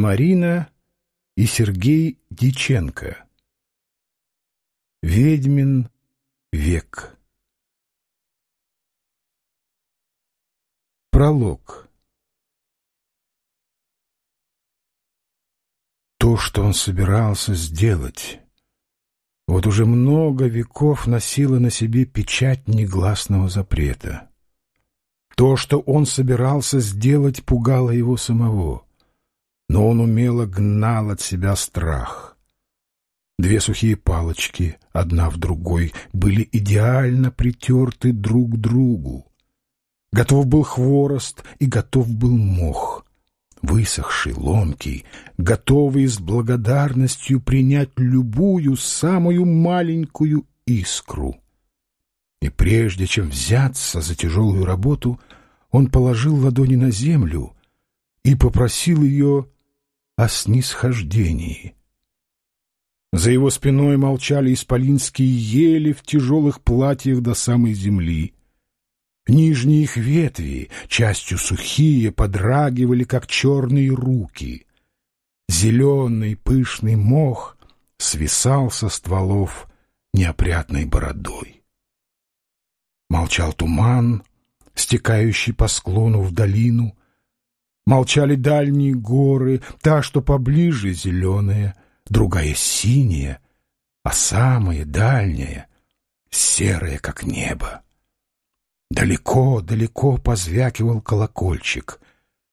Марина и Сергей Диченко. Ведьмин век. Пролог. То, что он собирался сделать, вот уже много веков носило на себе печать негласного запрета. То, что он собирался сделать, пугало его самого — но он умело гнал от себя страх. Две сухие палочки, одна в другой, были идеально притерты друг к другу. Готов был хворост и готов был мох, высохший, ломкий, готовый с благодарностью принять любую самую маленькую искру. И прежде чем взяться за тяжелую работу, он положил ладони на землю и попросил ее о снисхождении. За его спиной молчали исполинские ели в тяжелых платьях до самой земли. Нижние их ветви, частью сухие, подрагивали, как черные руки. Зеленый пышный мох свисал со стволов неопрятной бородой. Молчал туман, стекающий по склону в долину, Молчали дальние горы, та, что поближе, зеленая, другая синяя, а самая дальняя — серая, как небо. Далеко-далеко позвякивал колокольчик.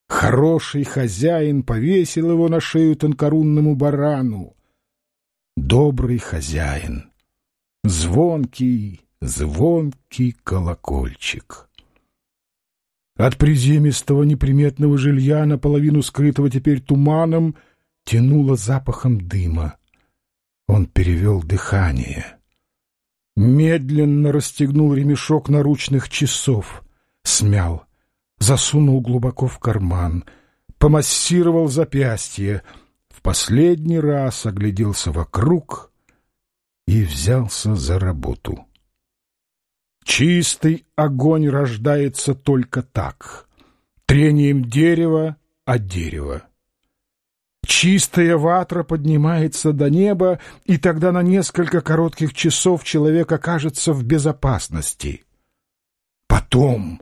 Хороший хозяин повесил его на шею тонкорунному барану. Добрый хозяин. Звонкий, звонкий колокольчик. От приземистого неприметного жилья, наполовину скрытого теперь туманом, тянуло запахом дыма. Он перевел дыхание. Медленно расстегнул ремешок наручных часов, смял, засунул глубоко в карман, помассировал запястье, в последний раз огляделся вокруг и взялся за работу. Чистый огонь рождается только так, трением дерева от дерева. Чистая ватра поднимается до неба, и тогда на несколько коротких часов человек окажется в безопасности. Потом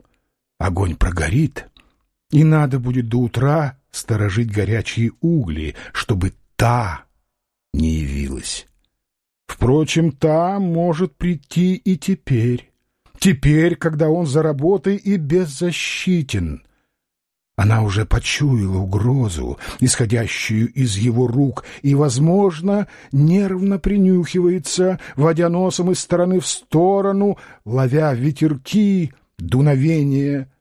огонь прогорит, и надо будет до утра сторожить горячие угли, чтобы та не явилась. Впрочем, та может прийти и теперь. Теперь, когда он за работой и беззащитен. Она уже почуяла угрозу, исходящую из его рук, и, возможно, нервно принюхивается, водя носом из стороны в сторону, ловя ветерки, дуновения,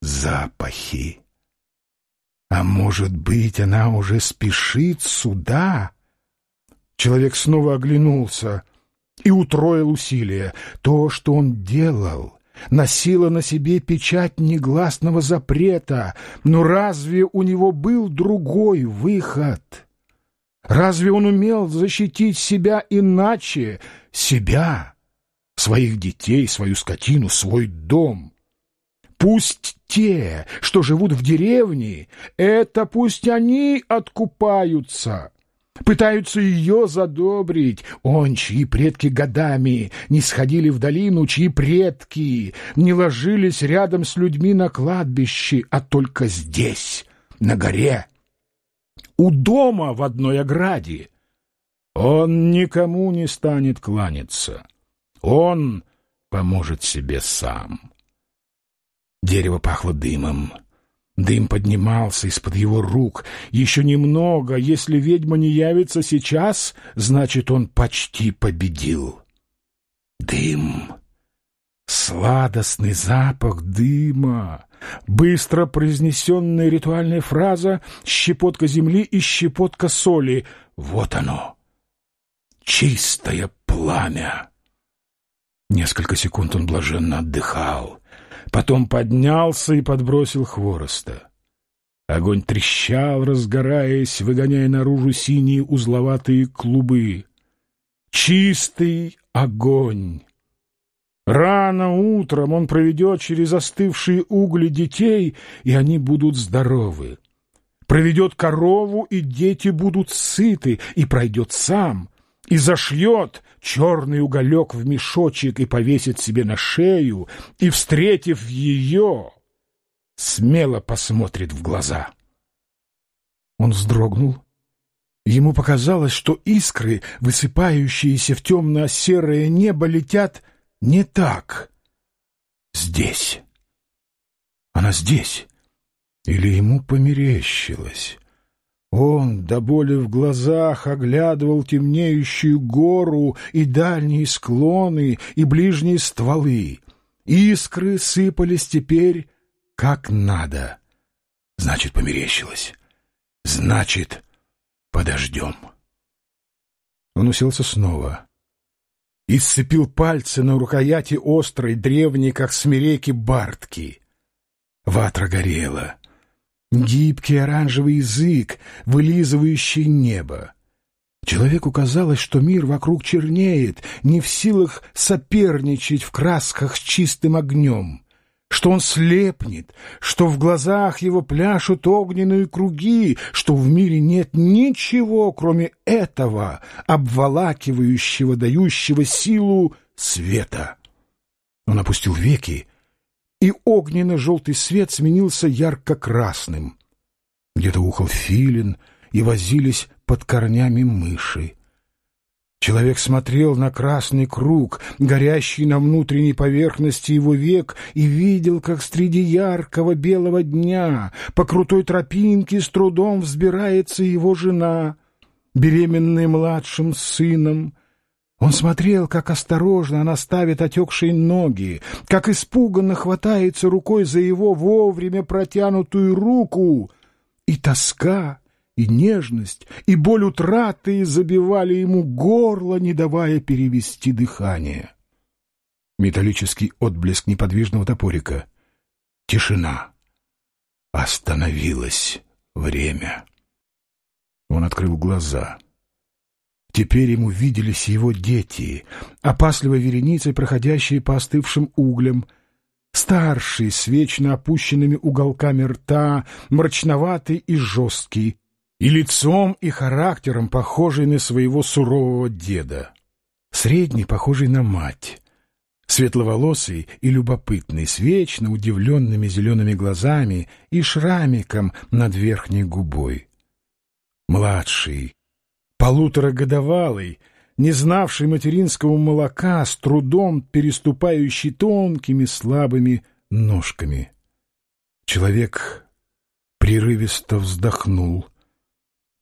запахи. А может быть, она уже спешит сюда? Человек снова оглянулся — и утроил усилия. То, что он делал, носило на себе печать негласного запрета, но разве у него был другой выход? Разве он умел защитить себя иначе? Себя, своих детей, свою скотину, свой дом? Пусть те, что живут в деревне, это пусть они откупаются пытаются ее задобрить. Он, чьи предки годами не сходили в долину, чьи предки не ложились рядом с людьми на кладбище, а только здесь, на горе, у дома в одной ограде. Он никому не станет кланяться. Он поможет себе сам. Дерево пахло дымом. Дым поднимался из-под его рук. Еще немного, если ведьма не явится сейчас, значит, он почти победил. Дым. Сладостный запах дыма. Быстро произнесенная ритуальная фраза «щепотка земли и щепотка соли». Вот оно. Чистое пламя. Несколько секунд он блаженно отдыхал потом поднялся и подбросил хвороста. Огонь трещал, разгораясь, выгоняя наружу синие узловатые клубы. Чистый огонь! Рано утром он проведет через остывшие угли детей, и они будут здоровы. проведет корову, и дети будут сыты, и пройдет сам, и зашьет черный уголек в мешочек и повесит себе на шею, и, встретив ее, смело посмотрит в глаза. Он вздрогнул. Ему показалось, что искры, высыпающиеся в темно-серое небо, летят не так. Здесь. Она здесь. Или ему померещилось? Он, до боли в глазах, оглядывал темнеющую гору и дальние склоны, и ближние стволы. Искры сыпались теперь как надо. Значит, померещилось. Значит, подождем. Он уселся снова и сцепил пальцы на рукояти острой, древней, как смереки, бартки. Ватра горела. Гибкий оранжевый язык, вылизывающий небо. Человеку казалось, что мир вокруг чернеет, не в силах соперничать в красках с чистым огнем, что он слепнет, что в глазах его пляшут огненные круги, что в мире нет ничего, кроме этого, обволакивающего, дающего силу света. Он опустил веки и огненно-желтый свет сменился ярко-красным. Где-то ухал филин, и возились под корнями мыши. Человек смотрел на красный круг, горящий на внутренней поверхности его век, и видел, как среди яркого белого дня по крутой тропинке с трудом взбирается его жена, беременная младшим сыном, он смотрел, как осторожно она ставит отекшие ноги, как испуганно хватается рукой за его вовремя протянутую руку, и тоска, и нежность, и боль утраты забивали ему горло, не давая перевести дыхание. Металлический отблеск неподвижного топорика. Тишина. Остановилось время. Он открыл глаза — Теперь ему виделись его дети, опасливой вереницей, проходящие по остывшим углям, старший, с вечно опущенными уголками рта, мрачноватый и жесткий, и лицом и характером похожий на своего сурового деда. Средний, похожий на мать, светловолосый и любопытный, с вечно удивленными зелеными глазами и шрамиком над верхней губой. Младший, полуторагодовалый, не знавший материнского молока, с трудом переступающий тонкими слабыми ножками. Человек прерывисто вздохнул.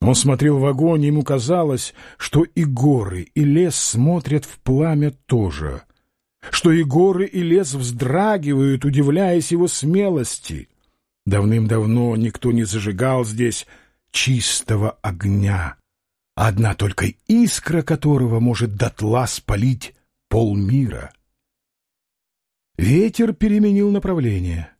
Он смотрел в огонь, ему казалось, что и горы, и лес смотрят в пламя тоже, что и горы, и лес вздрагивают, удивляясь его смелости. Давным-давно никто не зажигал здесь чистого огня одна только искра которого может дотла спалить полмира. Ветер переменил направление.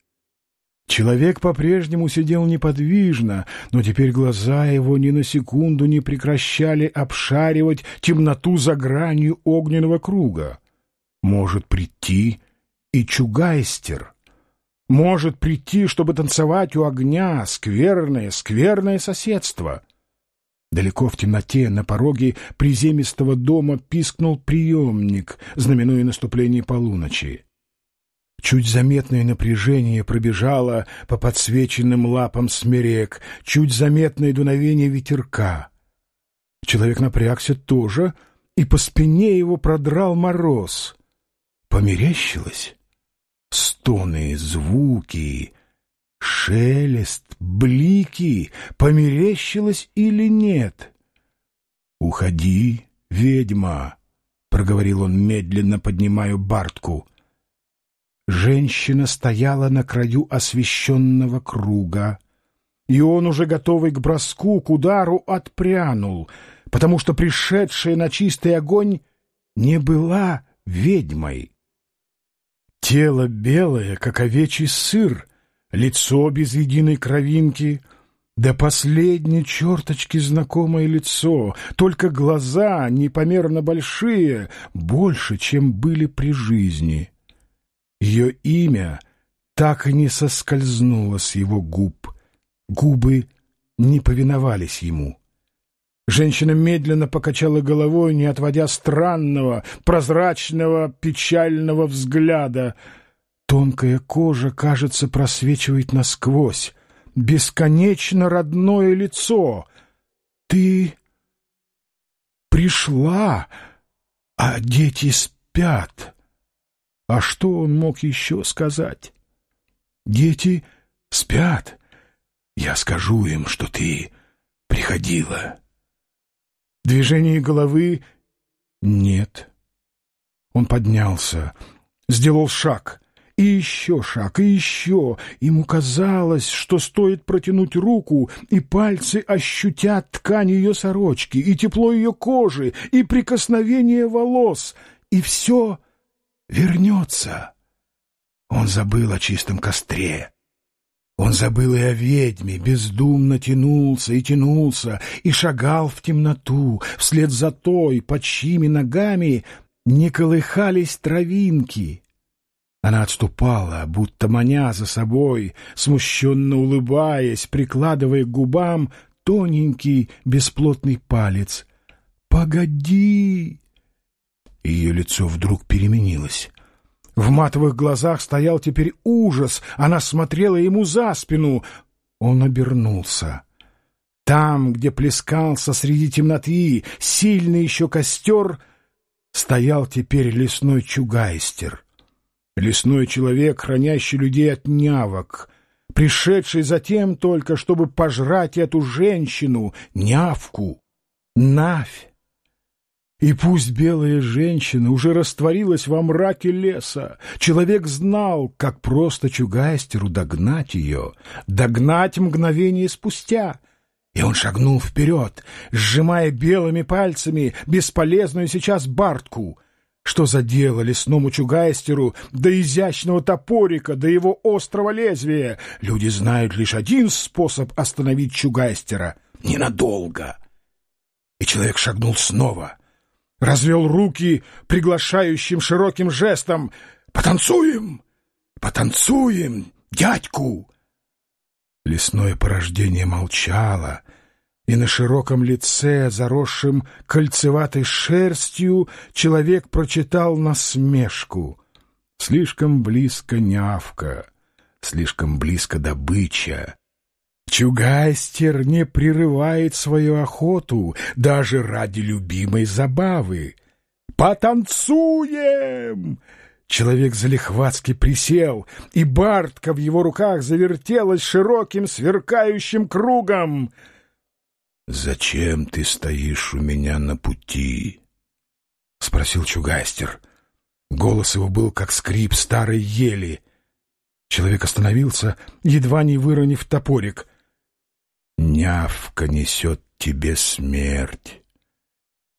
Человек по-прежнему сидел неподвижно, но теперь глаза его ни на секунду не прекращали обшаривать темноту за гранью огненного круга. Может прийти и чугайстер. Может прийти, чтобы танцевать у огня, скверное, скверное соседство — Далеко в темноте на пороге приземистого дома пискнул приемник, знаменуя наступление полуночи. Чуть заметное напряжение пробежало по подсвеченным лапам смерек, чуть заметное дуновение ветерка. Человек напрягся тоже, и по спине его продрал мороз. Померещилось? Стоны, звуки, Шелест, блики, померещилось или нет? «Уходи, ведьма!» — проговорил он, медленно поднимая бартку. Женщина стояла на краю освещенного круга, и он, уже готовый к броску, к удару, отпрянул, потому что пришедшая на чистый огонь не была ведьмой. Тело белое, как овечий сыр, лицо без единой кровинки, до последней черточки знакомое лицо, только глаза непомерно большие, больше, чем были при жизни. Ее имя так и не соскользнуло с его губ, губы не повиновались ему. Женщина медленно покачала головой, не отводя странного, прозрачного, печального взгляда. Тонкая кожа, кажется, просвечивает насквозь. Бесконечно родное лицо. Ты пришла, а дети спят. А что он мог еще сказать? Дети спят. Я скажу им, что ты приходила. Движение головы нет. Он поднялся, сделал шаг, и еще шаг, и еще. Ему казалось, что стоит протянуть руку, и пальцы ощутят ткань ее сорочки, и тепло ее кожи, и прикосновение волос, и все вернется. Он забыл о чистом костре. Он забыл и о ведьме, бездумно тянулся и тянулся, и шагал в темноту, вслед за той, под чьими ногами не колыхались травинки. Она отступала, будто маня за собой, смущенно улыбаясь, прикладывая к губам тоненький бесплотный палец. «Погоди!» Ее лицо вдруг переменилось. В матовых глазах стоял теперь ужас. Она смотрела ему за спину. Он обернулся. Там, где плескался среди темноты сильный еще костер, стоял теперь лесной чугайстер. Лесной человек, хранящий людей от нявок, пришедший затем только, чтобы пожрать эту женщину, нявку, навь. И пусть белая женщина уже растворилась во мраке леса, человек знал, как просто чугайстеру догнать ее, догнать мгновение спустя. И он шагнул вперед, сжимая белыми пальцами бесполезную сейчас бартку. Что за дело лесному чугайстеру до изящного топорика, до его острого лезвия? Люди знают лишь один способ остановить чугайстера — ненадолго. И человек шагнул снова — развел руки приглашающим широким жестом. «Потанцуем! Потанцуем! Дядьку!» Лесное порождение молчало, и на широком лице, заросшем кольцеватой шерстью, человек прочитал насмешку. Слишком близко нявка, слишком близко добыча. Чугайстер не прерывает свою охоту даже ради любимой забавы. «Потанцуем!» Человек залихватски присел, и бартка в его руках завертелась широким сверкающим кругом. «Зачем ты стоишь у меня на пути?» — спросил Чугайстер. Голос его был, как скрип старой ели. Человек остановился, едва не выронив топорик. Нявка несет тебе смерть.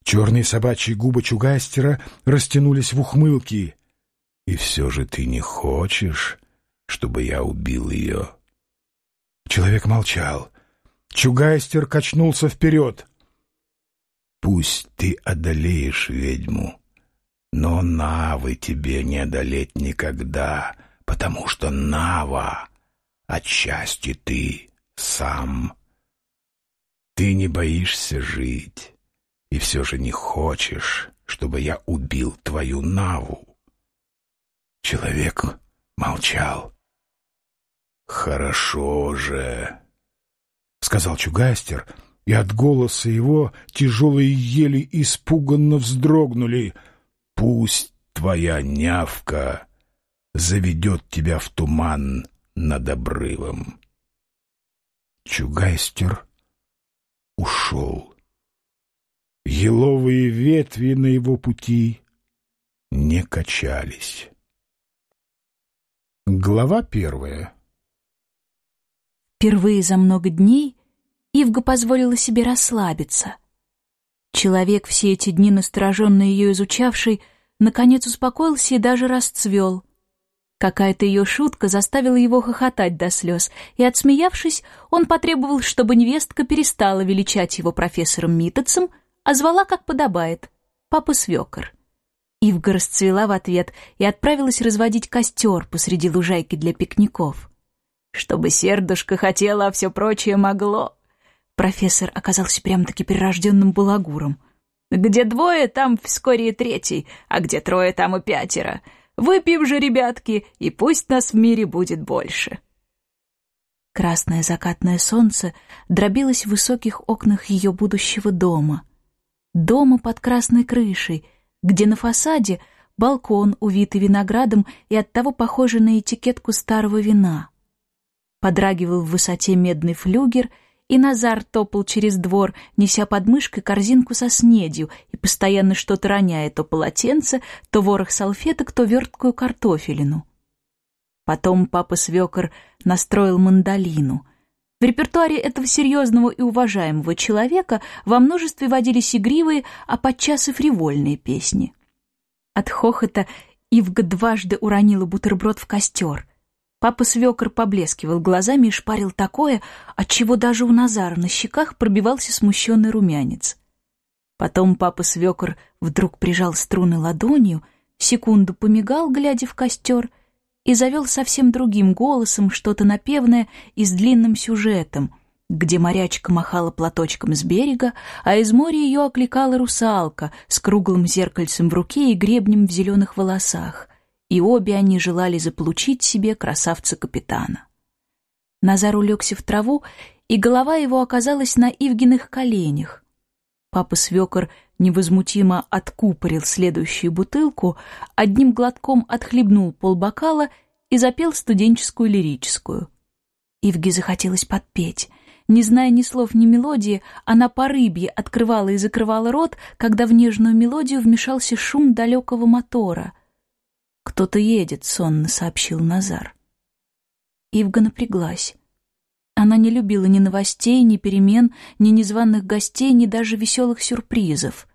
Черные собачьи губы Чугастера растянулись в ухмылки. И все же ты не хочешь, чтобы я убил ее? Человек молчал. Чугайстер качнулся вперед. Пусть ты одолеешь ведьму, но Навы тебе не одолеть никогда, потому что Нава отчасти ты сам. Ты не боишься жить, и все же не хочешь, чтобы я убил твою Наву. Человек молчал. «Хорошо же», — сказал Чугастер, и от голоса его тяжелые ели испуганно вздрогнули. «Пусть твоя нявка заведет тебя в туман над обрывом». Чугайстер ушел. Еловые ветви на его пути не качались. Глава первая Впервые за много дней Ивга позволила себе расслабиться. Человек, все эти дни настороженно ее изучавший, наконец успокоился и даже расцвел — Какая-то ее шутка заставила его хохотать до слез, и, отсмеявшись, он потребовал, чтобы невестка перестала величать его профессором Митецем, а звала, как подобает, папа Свекор. Ивга расцвела в ответ и отправилась разводить костер посреди лужайки для пикников. Чтобы сердушка хотела, а все прочее могло. Профессор оказался прямо-таки перерожденным балагуром. «Где двое, там вскоре и третий, а где трое, там и пятеро. Выпьем же, ребятки, и пусть нас в мире будет больше». Красное закатное солнце дробилось в высоких окнах ее будущего дома. Дома под красной крышей, где на фасаде балкон, увитый виноградом и оттого похожий на этикетку старого вина. Подрагивал в высоте медный флюгер — и Назар топал через двор, неся под мышкой корзинку со снедью и постоянно что-то роняя, то полотенце, то ворох салфеток, то верткую картофелину. Потом папа-свекор настроил мандолину. В репертуаре этого серьезного и уважаемого человека во множестве водились игривые, а подчас и фривольные песни. От хохота Ивга дважды уронила бутерброд в костер. Папа-свекор поблескивал глазами и шпарил такое, отчего даже у Назара на щеках пробивался смущенный румянец. Потом папа-свекор вдруг прижал струны ладонью, секунду помигал, глядя в костер, и завел совсем другим голосом что-то напевное и с длинным сюжетом, где морячка махала платочком с берега, а из моря ее окликала русалка с круглым зеркальцем в руке и гребнем в зеленых волосах и обе они желали заполучить себе красавца-капитана. Назар улегся в траву, и голова его оказалась на Ивгиных коленях. Папа-свекор невозмутимо откупорил следующую бутылку, одним глотком отхлебнул полбокала и запел студенческую лирическую. Ивге захотелось подпеть. Не зная ни слов, ни мелодии, она по рыбье открывала и закрывала рот, когда в нежную мелодию вмешался шум далекого мотора — «Кто-то едет», — сонно сообщил Назар. Ивга напряглась. Она не любила ни новостей, ни перемен, ни незваных гостей, ни даже веселых сюрпризов.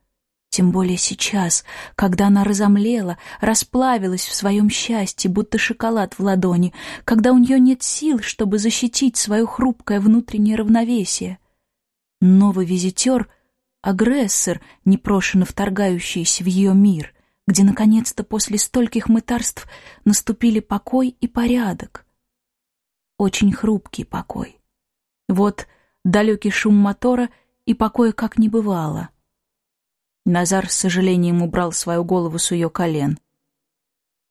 Тем более сейчас, когда она разомлела, расплавилась в своем счастье, будто шоколад в ладони, когда у нее нет сил, чтобы защитить свое хрупкое внутреннее равновесие. Новый визитер — агрессор, непрошено вторгающийся в ее мир где наконец-то после стольких мытарств наступили покой и порядок. Очень хрупкий покой. Вот далекий шум мотора, и покоя как не бывало. Назар с сожалением убрал свою голову с ее колен.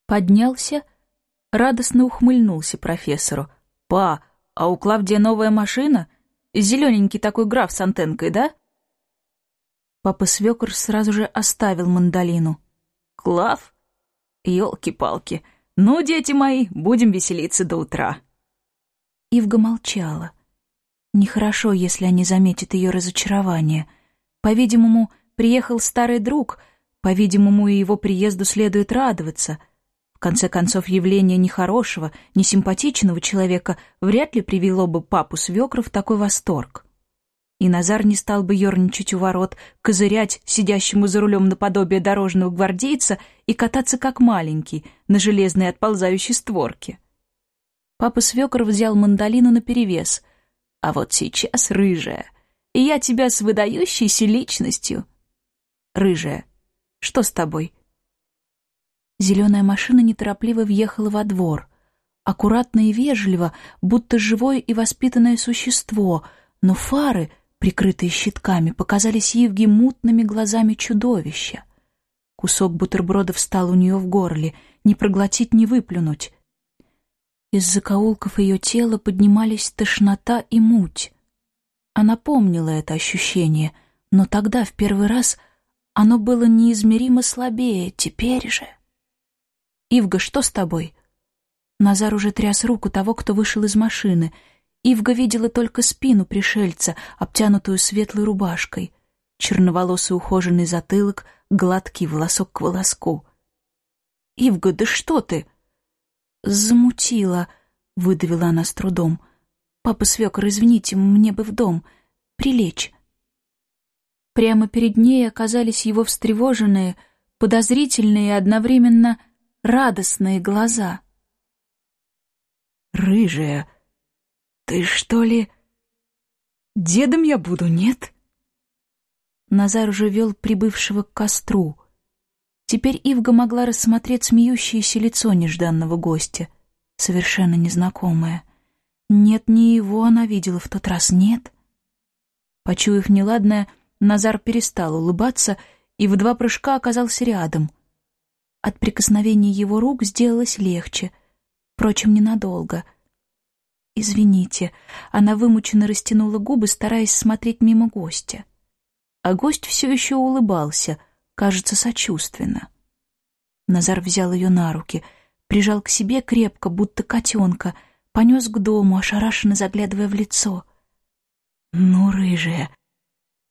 Поднялся, радостно ухмыльнулся профессору. «Па, а у Клавдия новая машина? Зелененький такой граф с антенкой, да?» Папа Свекор сразу же оставил мандолину. Клав? Ёлки-палки. Ну, дети мои, будем веселиться до утра. Ивга молчала. Нехорошо, если они заметят ее разочарование. По-видимому, приехал старый друг, по-видимому, и его приезду следует радоваться. В конце концов, явление нехорошего, несимпатичного человека вряд ли привело бы папу свекра в такой восторг и Назар не стал бы ерничать у ворот, козырять сидящему за рулем наподобие дорожного гвардейца и кататься как маленький на железной отползающей створке. Папа свекор взял мандолину наперевес, а вот сейчас рыжая, и я тебя с выдающейся личностью. Рыжая, что с тобой? Зеленая машина неторопливо въехала во двор, аккуратно и вежливо, будто живое и воспитанное существо, но фары — прикрытые щитками, показались Евге мутными глазами чудовища. Кусок бутерброда встал у нее в горле, не проглотить, не выплюнуть. Из закоулков ее тела поднимались тошнота и муть. Она помнила это ощущение, но тогда, в первый раз, оно было неизмеримо слабее, теперь же... «Ивга, что с тобой?» Назар уже тряс руку того, кто вышел из машины — Ивга видела только спину пришельца, обтянутую светлой рубашкой, черноволосый ухоженный затылок, гладкий волосок к волоску. «Ивга, да что ты?» «Замутила», — выдавила она с трудом. «Папа свекор, извините, мне бы в дом. Прилечь». Прямо перед ней оказались его встревоженные, подозрительные и одновременно радостные глаза. «Рыжая», «Ты что ли...» «Дедом я буду, нет?» Назар уже вел прибывшего к костру. Теперь Ивга могла рассмотреть смеющееся лицо нежданного гостя, совершенно незнакомое. Нет, не его она видела в тот раз, нет. Почуяв неладное, Назар перестал улыбаться и в два прыжка оказался рядом. От прикосновения его рук сделалось легче, впрочем, ненадолго. «Извините», — она вымученно растянула губы, стараясь смотреть мимо гостя. А гость все еще улыбался, кажется, сочувственно. Назар взял ее на руки, прижал к себе крепко, будто котенка, понес к дому, ошарашенно заглядывая в лицо. «Ну, рыжая!»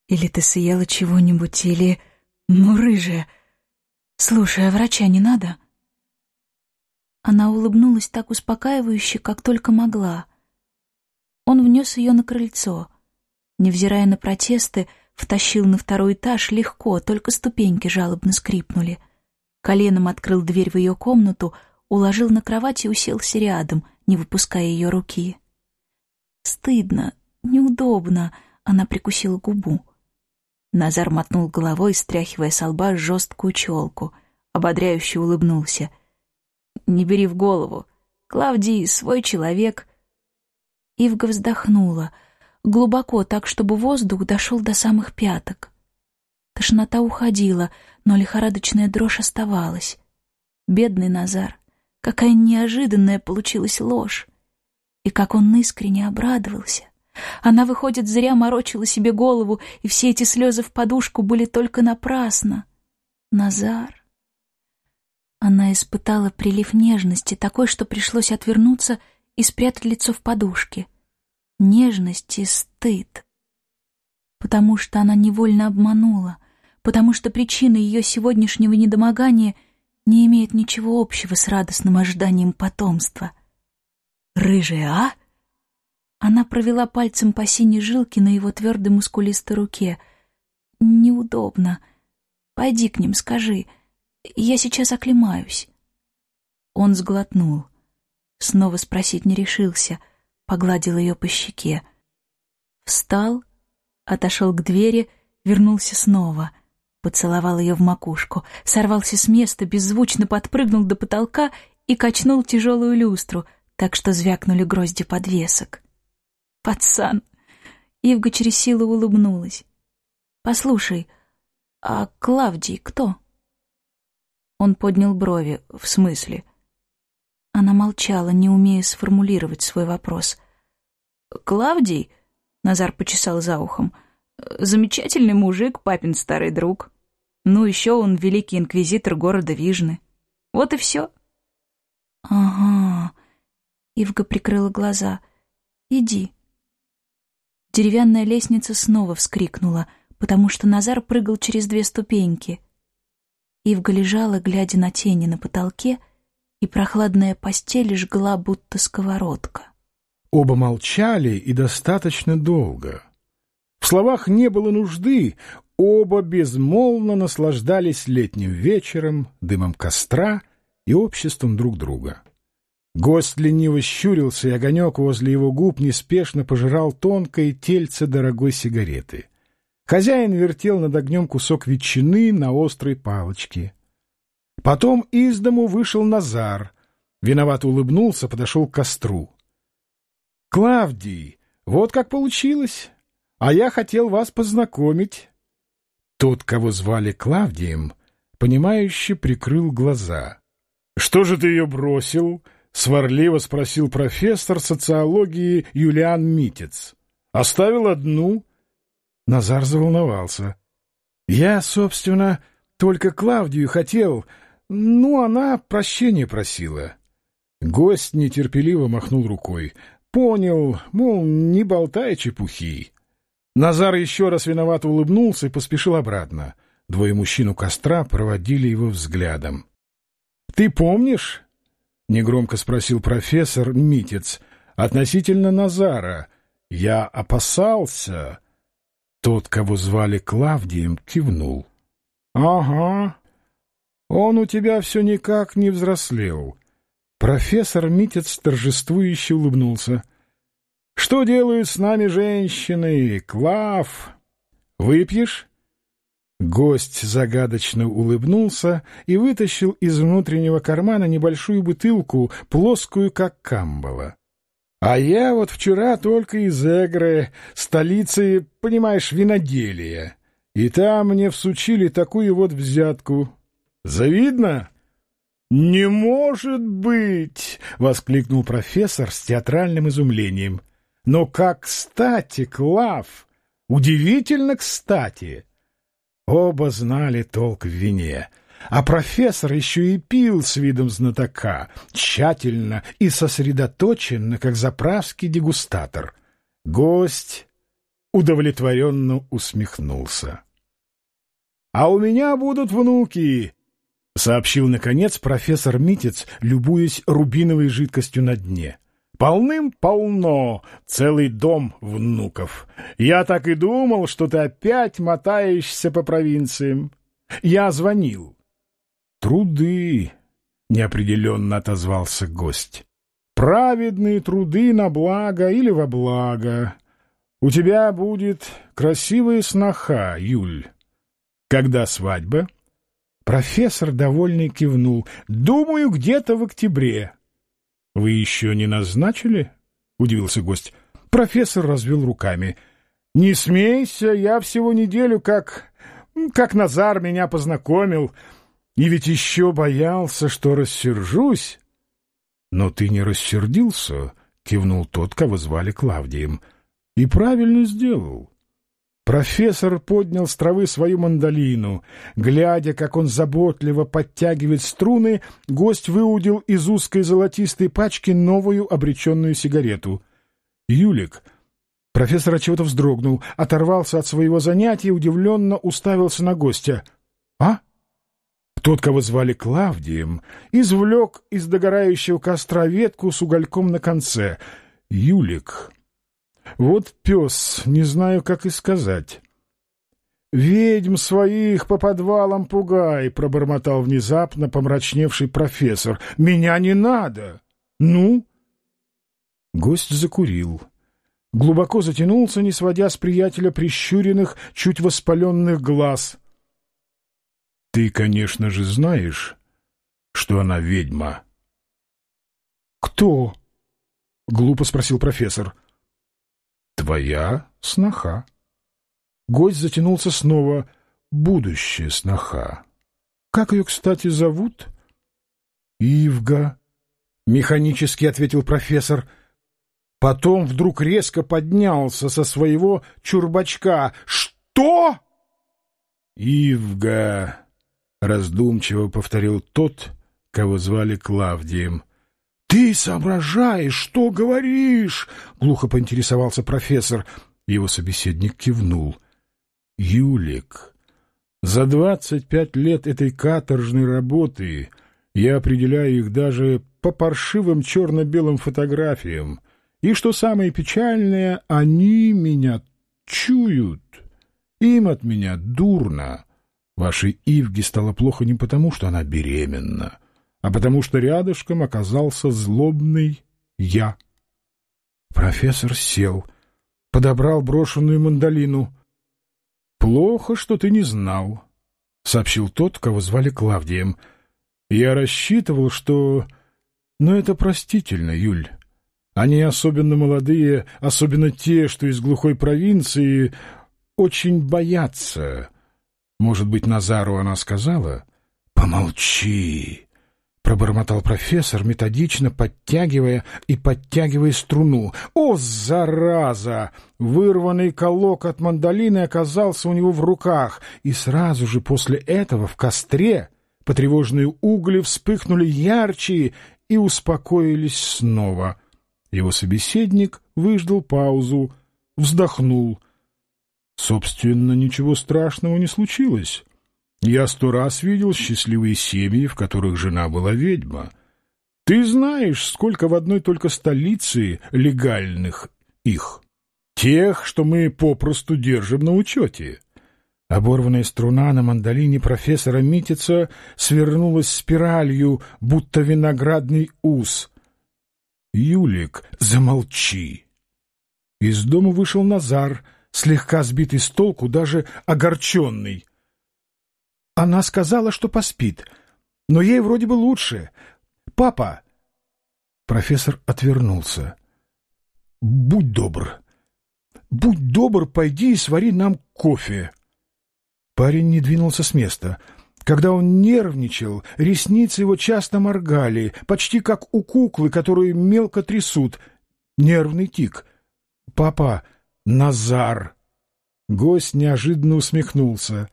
Или ты съела чего-нибудь, или... Ну, рыжая. Слушай, а врача не надо?» Она улыбнулась так успокаивающе, как только могла. Он внес ее на крыльцо. Невзирая на протесты, втащил на второй этаж легко, только ступеньки жалобно скрипнули. Коленом открыл дверь в ее комнату, уложил на кровать и уселся рядом, не выпуская ее руки. «Стыдно, неудобно», — она прикусила губу. Назар мотнул головой, стряхивая с лба жесткую челку. Ободряюще улыбнулся. «Не бери в голову. Клавдий свой человек». Ивга вздохнула, глубоко, так, чтобы воздух дошел до самых пяток. Тошнота уходила, но лихорадочная дрожь оставалась. Бедный Назар, какая неожиданная получилась ложь. И как он искренне обрадовался. Она, выходит, зря морочила себе голову, и все эти слезы в подушку были только напрасно. Назар. Она испытала прилив нежности, такой, что пришлось отвернуться и спрятать лицо в подушке. Нежность и стыд. Потому что она невольно обманула, потому что причина ее сегодняшнего недомогания не имеет ничего общего с радостным ожиданием потомства. «Рыжая, а?» Она провела пальцем по синей жилке на его твердой мускулистой руке. «Неудобно. Пойди к ним, скажи. Я сейчас оклемаюсь». Он сглотнул. Снова спросить не решился. Погладил ее по щеке. Встал, отошел к двери, вернулся снова. Поцеловал ее в макушку, сорвался с места, беззвучно подпрыгнул до потолка и качнул тяжелую люстру, так что звякнули грозди подвесок. Пацан. Ивга через силу улыбнулась. Послушай, а Клавдий кто? Он поднял брови. В смысле? Она молчала, не умея сформулировать свой вопрос. Клавдий, Назар почесал за ухом, замечательный мужик, папин старый друг. Ну, еще он великий инквизитор города Вижны. Вот и все. Ага. Ивга прикрыла глаза. Иди. Деревянная лестница снова вскрикнула, потому что Назар прыгал через две ступеньки. Ивга лежала, глядя на тени на потолке, и прохладная постель жгла, будто сковородка. Оба молчали и достаточно долго. В словах не было нужды, оба безмолвно наслаждались летним вечером, дымом костра и обществом друг друга. Гость лениво щурился, и огонек возле его губ неспешно пожирал тонкое тельце дорогой сигареты. Хозяин вертел над огнем кусок ветчины на острой палочке. Потом из дому вышел Назар. Виновато улыбнулся, подошел к костру. — Клавдий, вот как получилось. А я хотел вас познакомить. Тот, кого звали Клавдием, понимающе прикрыл глаза. — Что же ты ее бросил? —— сварливо спросил профессор социологии Юлиан Митец. «Оставил одну?» Назар заволновался. «Я, собственно, только Клавдию хотел, ну, она прощения просила». Гость нетерпеливо махнул рукой. Понял, мол, не болтай чепухи. Назар еще раз виновато улыбнулся и поспешил обратно. Двое мужчин у костра проводили его взглядом. — Ты помнишь, — негромко спросил профессор Митец. — Относительно Назара. Я опасался. Тот, кого звали Клавдием, кивнул. — Ага. Он у тебя все никак не взрослел. Профессор Митец торжествующе улыбнулся. — Что делают с нами женщины, Клав? Выпьешь? Гость загадочно улыбнулся и вытащил из внутреннего кармана небольшую бутылку, плоскую, как камбала. А я вот вчера только из Эгры, столицы, понимаешь, виноделия. И там мне всучили такую вот взятку. Завидно? «Не может быть!» — воскликнул профессор с театральным изумлением. «Но как кстати, Клав! Удивительно кстати!» Оба знали толк в вине, а профессор еще и пил с видом знатока, тщательно и сосредоточенно, как заправский дегустатор. Гость удовлетворенно усмехнулся. «А у меня будут внуки!» — сообщил, наконец, профессор Митец, любуясь рубиновой жидкостью на дне. «Полным-полно! Целый дом внуков! Я так и думал, что ты опять мотаешься по провинциям. Я звонил». «Труды!» — неопределенно отозвался гость. «Праведные труды на благо или во благо. У тебя будет красивая сноха, Юль. Когда свадьба?» Профессор, довольный, кивнул. «Думаю, где-то в октябре». «Вы еще не назначили?» — удивился гость. Профессор развел руками. «Не смейся, я всего неделю как... как Назар меня познакомил, и ведь еще боялся, что рассержусь». «Но ты не рассердился?» — кивнул тот, кого звали Клавдием. «И правильно сделал. Профессор поднял с травы свою мандолину. Глядя, как он заботливо подтягивает струны, гость выудил из узкой золотистой пачки новую обреченную сигарету. «Юлик!» Профессор чего-то вздрогнул, оторвался от своего занятия и удивленно уставился на гостя. «А?» Тот, кого звали Клавдием, извлек из догорающего костра ветку с угольком на конце. «Юлик!» Вот пес, не знаю, как и сказать. «Ведьм своих по подвалам пугай!» — пробормотал внезапно помрачневший профессор. «Меня не надо!» «Ну?» Гость закурил. Глубоко затянулся, не сводя с приятеля прищуренных, чуть воспаленных глаз. «Ты, конечно же, знаешь, что она ведьма?» «Кто?» — глупо спросил профессор. Твоя сноха. Гость затянулся снова. Будущая сноха. Как ее, кстати, зовут? Ивга. Механически ответил профессор. Потом вдруг резко поднялся со своего чурбачка. Что? Ивга. Раздумчиво повторил тот, кого звали Клавдием. «Ты соображаешь, что говоришь?» — глухо поинтересовался профессор. Его собеседник кивнул. «Юлик, за двадцать пять лет этой каторжной работы я определяю их даже по паршивым черно-белым фотографиям. И что самое печальное, они меня чуют. Им от меня дурно. Вашей Ивге стало плохо не потому, что она беременна» а потому что рядышком оказался злобный я. Профессор сел, подобрал брошенную мандолину. — Плохо, что ты не знал, — сообщил тот, кого звали Клавдием. — Я рассчитывал, что... Но это простительно, Юль. Они особенно молодые, особенно те, что из глухой провинции, очень боятся. Может быть, Назару она сказала? — Помолчи! Пробормотал профессор, методично подтягивая и подтягивая струну. «О, зараза!» Вырванный колок от мандолины оказался у него в руках, и сразу же после этого в костре потревоженные угли вспыхнули ярче и успокоились снова. Его собеседник выждал паузу, вздохнул. Собственно, ничего страшного не случилось. Я сто раз видел счастливые семьи, в которых жена была ведьма. Ты знаешь, сколько в одной только столице легальных их. Тех, что мы попросту держим на учете. Оборванная струна на мандолине профессора Митица свернулась спиралью, будто виноградный ус. «Юлик, замолчи!» Из дома вышел Назар, слегка сбитый с толку, даже огорченный — она сказала, что поспит, но ей вроде бы лучше. Папа!» Профессор отвернулся. будь добр. Будь добр, пойди и свари нам кофе. Парень не двинулся с места. Когда он нервничал, ресницы его часто моргали, почти как у куклы, которую мелко трясут. Нервный тик. «Папа, Назар!» Гость неожиданно усмехнулся.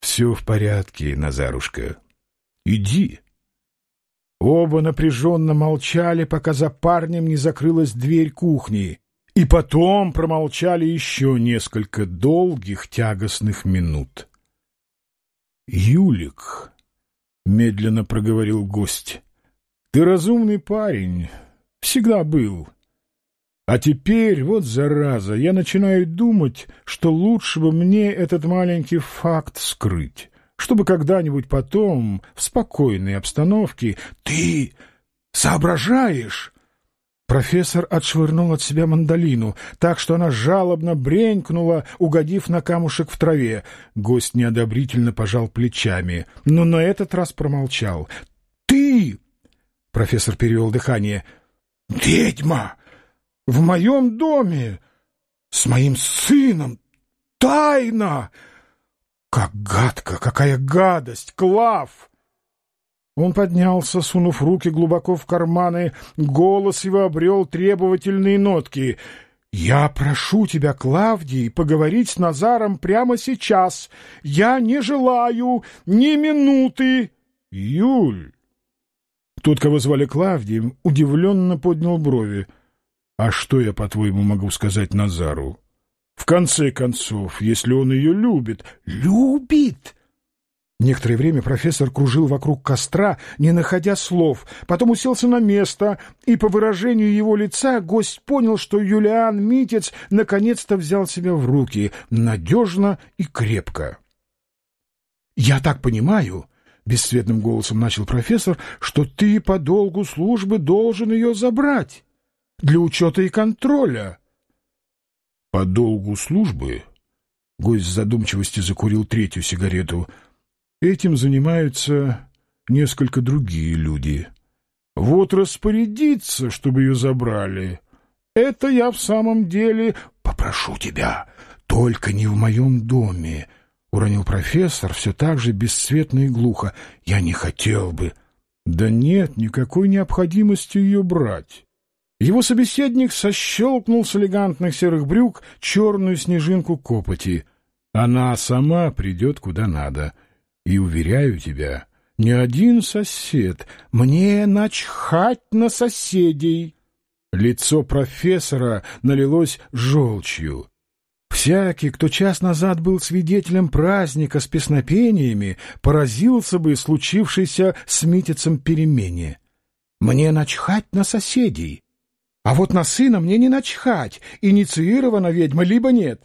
«Все в порядке, Назарушка. Иди». Оба напряженно молчали, пока за парнем не закрылась дверь кухни, и потом промолчали еще несколько долгих тягостных минут. «Юлик», — медленно проговорил гость, — «ты разумный парень, всегда был». А теперь, вот зараза, я начинаю думать, что лучше бы мне этот маленький факт скрыть чтобы когда-нибудь потом, в спокойной обстановке, ты соображаешь. Профессор отшвырнул от себя мандолину, так что она жалобно бренькнула, угодив на камушек в траве. Гость неодобрительно пожал плечами, но на этот раз промолчал. «Ты!» — профессор перевел дыхание. «Ведьма! В моем доме! С моим сыном! Тайна!» Как гадко! Какая гадость! Клав! Он поднялся, сунув руки глубоко в карманы. Голос его обрел требовательные нотки. «Я прошу тебя, Клавдий, поговорить с Назаром прямо сейчас. Я не желаю ни минуты!» «Юль!» Тот, кого звали Клавдием, удивленно поднял брови. «А что я, по-твоему, могу сказать Назару?» В конце концов, если он ее любит... Любит! Некоторое время профессор кружил вокруг костра, не находя слов, потом уселся на место, и по выражению его лица гость понял, что Юлиан Митец наконец-то взял себя в руки, надежно и крепко. «Я так понимаю», — бесцветным голосом начал профессор, «что ты по долгу службы должен ее забрать для учета и контроля». По долгу службы гость в задумчивости закурил третью сигарету. Этим занимаются несколько другие люди. Вот распорядиться, чтобы ее забрали. Это я в самом деле попрошу тебя, только не в моем доме, — уронил профессор все так же бесцветно и глухо. Я не хотел бы. Да нет никакой необходимости ее брать. Его собеседник сощелкнул с элегантных серых брюк черную снежинку копоти. Она сама придет куда надо. И, уверяю тебя, ни один сосед. Мне начхать на соседей. Лицо профессора налилось желчью. Всякий, кто час назад был свидетелем праздника с песнопениями, поразился бы случившейся с Митицем перемене. Мне начхать на соседей. А вот на сына мне не начхать, инициирована ведьма, либо нет.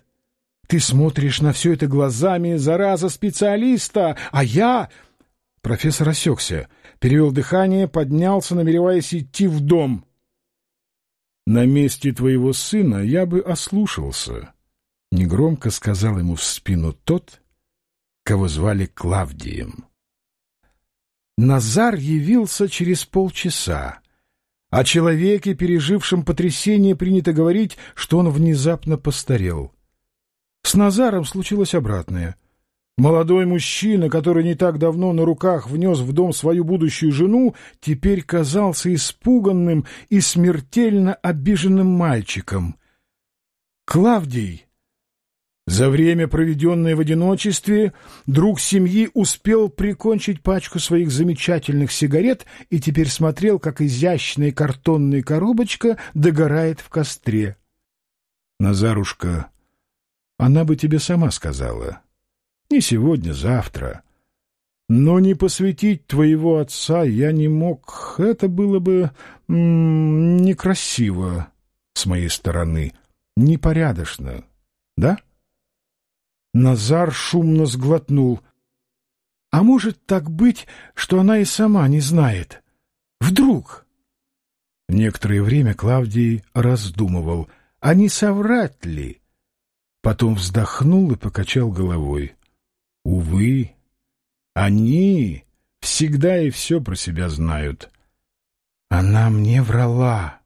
Ты смотришь на все это глазами, зараза, специалиста, а я... Профессор осекся, перевел дыхание, поднялся, намереваясь идти в дом. «На месте твоего сына я бы ослушался», — негромко сказал ему в спину тот, кого звали Клавдием. Назар явился через полчаса. О человеке, пережившем потрясение, принято говорить, что он внезапно постарел. С Назаром случилось обратное. Молодой мужчина, который не так давно на руках внес в дом свою будущую жену, теперь казался испуганным и смертельно обиженным мальчиком. Клавдий за время, проведенное в одиночестве, друг семьи успел прикончить пачку своих замечательных сигарет и теперь смотрел, как изящная картонная коробочка догорает в костре. «Назарушка, она бы тебе сама сказала. Не сегодня, завтра. Но не посвятить твоего отца я не мог. Это было бы некрасиво с моей стороны, непорядочно, да?» Назар шумно сглотнул. «А может так быть, что она и сама не знает? Вдруг?» Некоторое время Клавдий раздумывал, а не соврать ли? Потом вздохнул и покачал головой. «Увы, они всегда и все про себя знают. Она мне врала».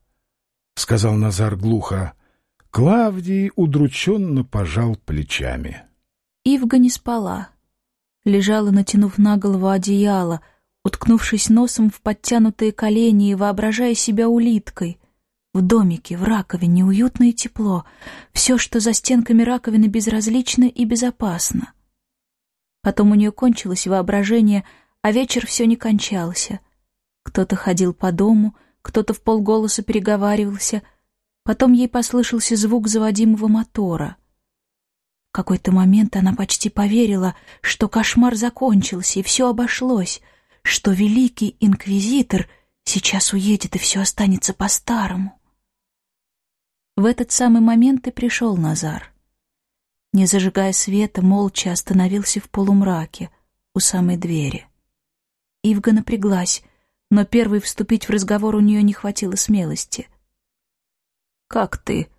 сказал Назар глухо. Клавдий удрученно пожал плечами. Ивга не спала. Лежала, натянув на голову одеяло, уткнувшись носом в подтянутые колени и воображая себя улиткой. В домике, в раковине, уютно и тепло. Все, что за стенками раковины, безразлично и безопасно. Потом у нее кончилось воображение, а вечер все не кончался. Кто-то ходил по дому, кто-то в полголоса переговаривался. Потом ей послышался звук заводимого мотора. Какой-то момент она почти поверила, что кошмар закончился и все обошлось, что великий инквизитор сейчас уедет и все останется по-старому. В этот самый момент и пришел Назар. Не зажигая света, молча остановился в полумраке у самой двери. Ивга напряглась — но первой вступить в разговор у нее не хватило смелости. «Как ты?» —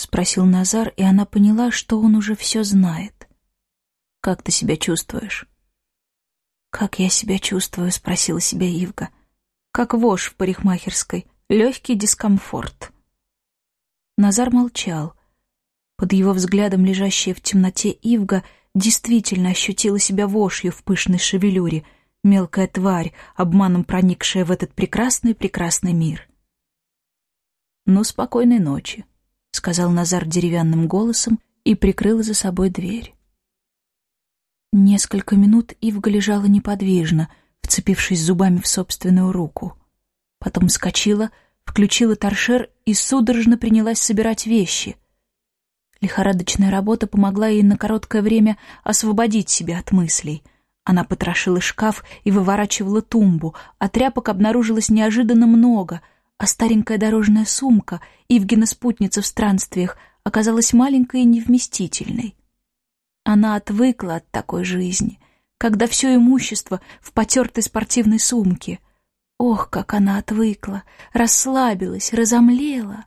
спросил Назар, и она поняла, что он уже все знает. «Как ты себя чувствуешь?» «Как я себя чувствую?» — спросила себя Ивга. «Как вошь в парикмахерской. Легкий дискомфорт». Назар молчал. Под его взглядом лежащая в темноте Ивга действительно ощутила себя вошью в пышной шевелюре — мелкая тварь, обманом проникшая в этот прекрасный-прекрасный мир. «Ну, спокойной ночи», — сказал Назар деревянным голосом и прикрыл за собой дверь. Несколько минут Ивга лежала неподвижно, вцепившись зубами в собственную руку. Потом вскочила, включила торшер и судорожно принялась собирать вещи. Лихорадочная работа помогла ей на короткое время освободить себя от мыслей — она потрошила шкаф и выворачивала тумбу, а тряпок обнаружилось неожиданно много, а старенькая дорожная сумка, Ивгина спутница в странствиях, оказалась маленькой и невместительной. Она отвыкла от такой жизни, когда все имущество в потертой спортивной сумке. Ох, как она отвыкла, расслабилась, разомлела.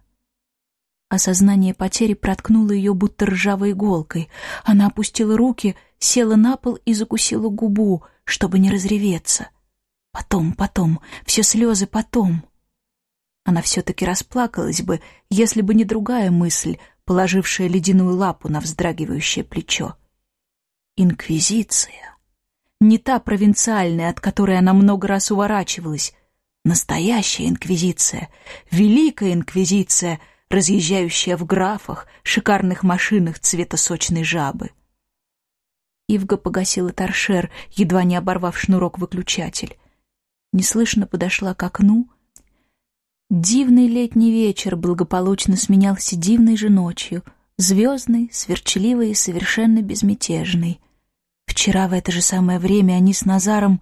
Осознание потери проткнуло ее будто ржавой иголкой. Она опустила руки, села на пол и закусила губу, чтобы не разреветься. Потом, потом, все слезы потом. Она все-таки расплакалась бы, если бы не другая мысль, положившая ледяную лапу на вздрагивающее плечо. Инквизиция. Не та провинциальная, от которой она много раз уворачивалась. Настоящая инквизиция, великая инквизиция — разъезжающая в графах, шикарных машинах цвета сочной жабы. Ивга погасила торшер, едва не оборвав шнурок-выключатель. Неслышно подошла к окну. Дивный летний вечер благополучно сменялся дивной же ночью, звездной, сверчливой и совершенно безмятежной. Вчера в это же самое время они с Назаром...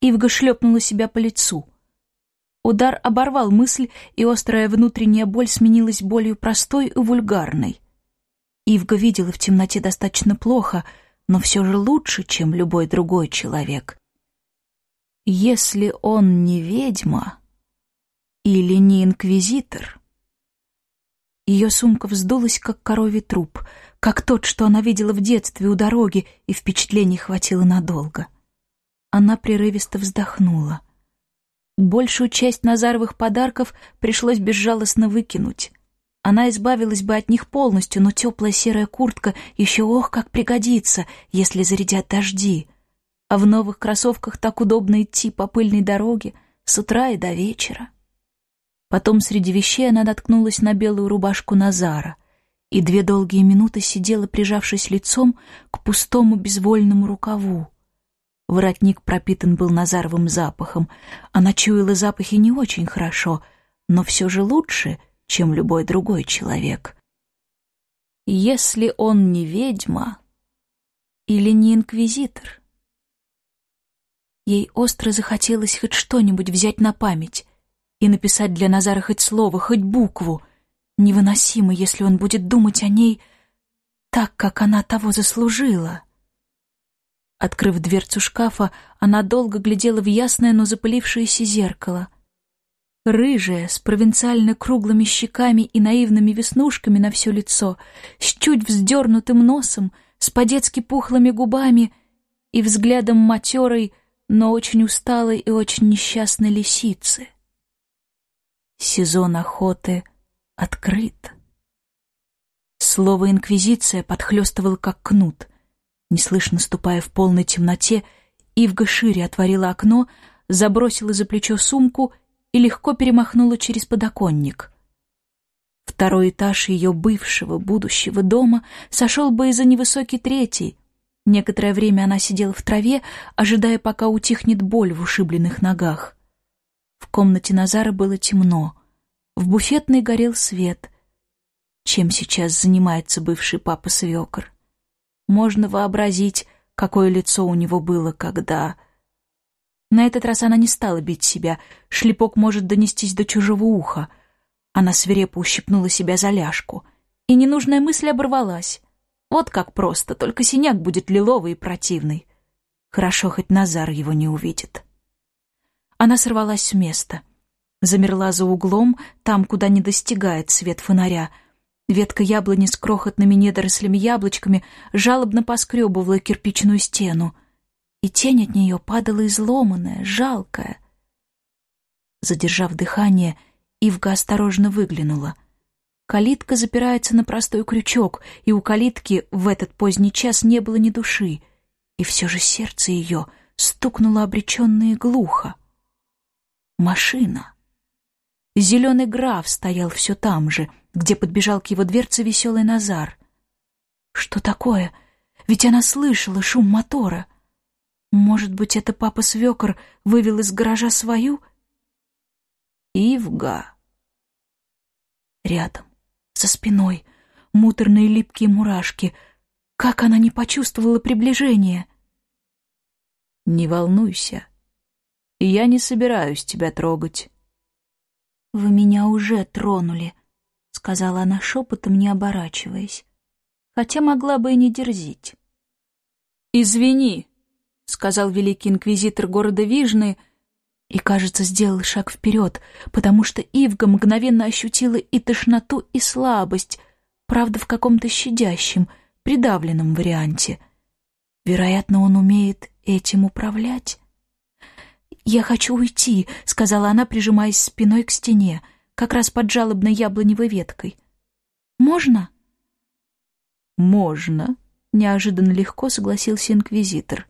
Ивга шлепнула себя по лицу — Удар оборвал мысль, и острая внутренняя боль сменилась болью простой и вульгарной. Ивга видела в темноте достаточно плохо, но все же лучше, чем любой другой человек. Если он не ведьма или не инквизитор... Ее сумка вздулась, как коровий труп, как тот, что она видела в детстве у дороги, и впечатлений хватило надолго. Она прерывисто вздохнула — Большую часть Назаровых подарков пришлось безжалостно выкинуть. Она избавилась бы от них полностью, но теплая серая куртка еще ох как пригодится, если зарядят дожди. А в новых кроссовках так удобно идти по пыльной дороге с утра и до вечера. Потом среди вещей она наткнулась на белую рубашку Назара и две долгие минуты сидела, прижавшись лицом к пустому безвольному рукаву. Воротник пропитан был Назаровым запахом. Она чуяла запахи не очень хорошо, но все же лучше, чем любой другой человек. Если он не ведьма или не инквизитор. Ей остро захотелось хоть что-нибудь взять на память и написать для Назара хоть слово, хоть букву. Невыносимо, если он будет думать о ней так, как она того заслужила. Открыв дверцу шкафа, она долго глядела в ясное, но запылившееся зеркало. Рыжая, с провинциально круглыми щеками и наивными веснушками на все лицо, с чуть вздернутым носом, с по-детски пухлыми губами и взглядом матерой, но очень усталой и очень несчастной лисицы. Сезон охоты открыт. Слово «инквизиция» подхлёстывал как кнут. Неслышно ступая в полной темноте, Ивга шире отворила окно, забросила за плечо сумку и легко перемахнула через подоконник. Второй этаж ее бывшего, будущего дома сошел бы и за невысокий третий. Некоторое время она сидела в траве, ожидая, пока утихнет боль в ушибленных ногах. В комнате Назара было темно. В буфетной горел свет. Чем сейчас занимается бывший папа Свекор? Можно вообразить, какое лицо у него было, когда... На этот раз она не стала бить себя. Шлепок может донестись до чужого уха. Она свирепо ущипнула себя за ляжку. И ненужная мысль оборвалась. Вот как просто, только синяк будет лиловый и противный. Хорошо, хоть Назар его не увидит. Она сорвалась с места. Замерла за углом, там, куда не достигает свет фонаря. Ветка яблони с крохотными недорослями-яблочками жалобно поскребывала кирпичную стену, и тень от нее падала изломанная, жалкая. Задержав дыхание, Ивга осторожно выглянула. Калитка запирается на простой крючок, и у калитки в этот поздний час не было ни души, и все же сердце ее стукнуло обреченно и глухо. Машина. Зеленый граф стоял все там же, где подбежал к его дверце веселый Назар. Что такое? Ведь она слышала шум мотора. Может быть, это папа Свекор вывел из гаража свою? Ивга. Рядом, за спиной, муторные липкие мурашки. Как она не почувствовала приближения? Не волнуйся, и я не собираюсь тебя трогать». «Вы меня уже тронули», — сказала она шепотом, не оборачиваясь, хотя могла бы и не дерзить. «Извини», — сказал великий инквизитор города Вижны, и, кажется, сделал шаг вперед, потому что Ивга мгновенно ощутила и тошноту, и слабость, правда, в каком-то щадящем, придавленном варианте. Вероятно, он умеет этим управлять. «Я хочу уйти», — сказала она, прижимаясь спиной к стене, как раз под жалобной яблоневой веткой. «Можно?» «Можно», — неожиданно легко согласился инквизитор.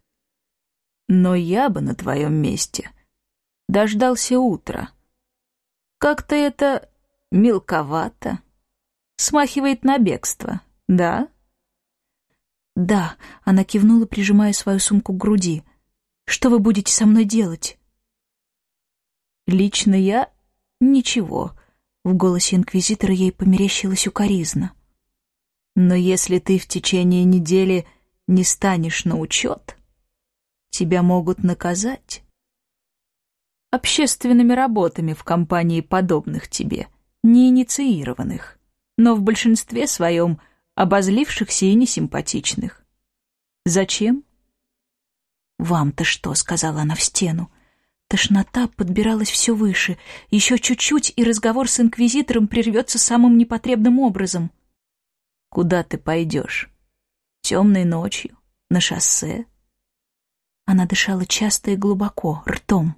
«Но я бы на твоем месте дождался утра. Как-то это мелковато, смахивает на бегство, да?» «Да», — она кивнула, прижимая свою сумку к груди. «Что вы будете со мной делать?» Лично я — ничего. В голосе инквизитора ей померещилась укоризна. Но если ты в течение недели не станешь на учет, тебя могут наказать. Общественными работами в компании подобных тебе, неинициированных, но в большинстве своем обозлившихся и несимпатичных. Зачем? «Вам-то что?» — сказала она в стену. Тошнота подбиралась все выше. Еще чуть-чуть, и разговор с инквизитором прервется самым непотребным образом. «Куда ты пойдешь? Темной ночью? На шоссе?» Она дышала часто и глубоко, ртом.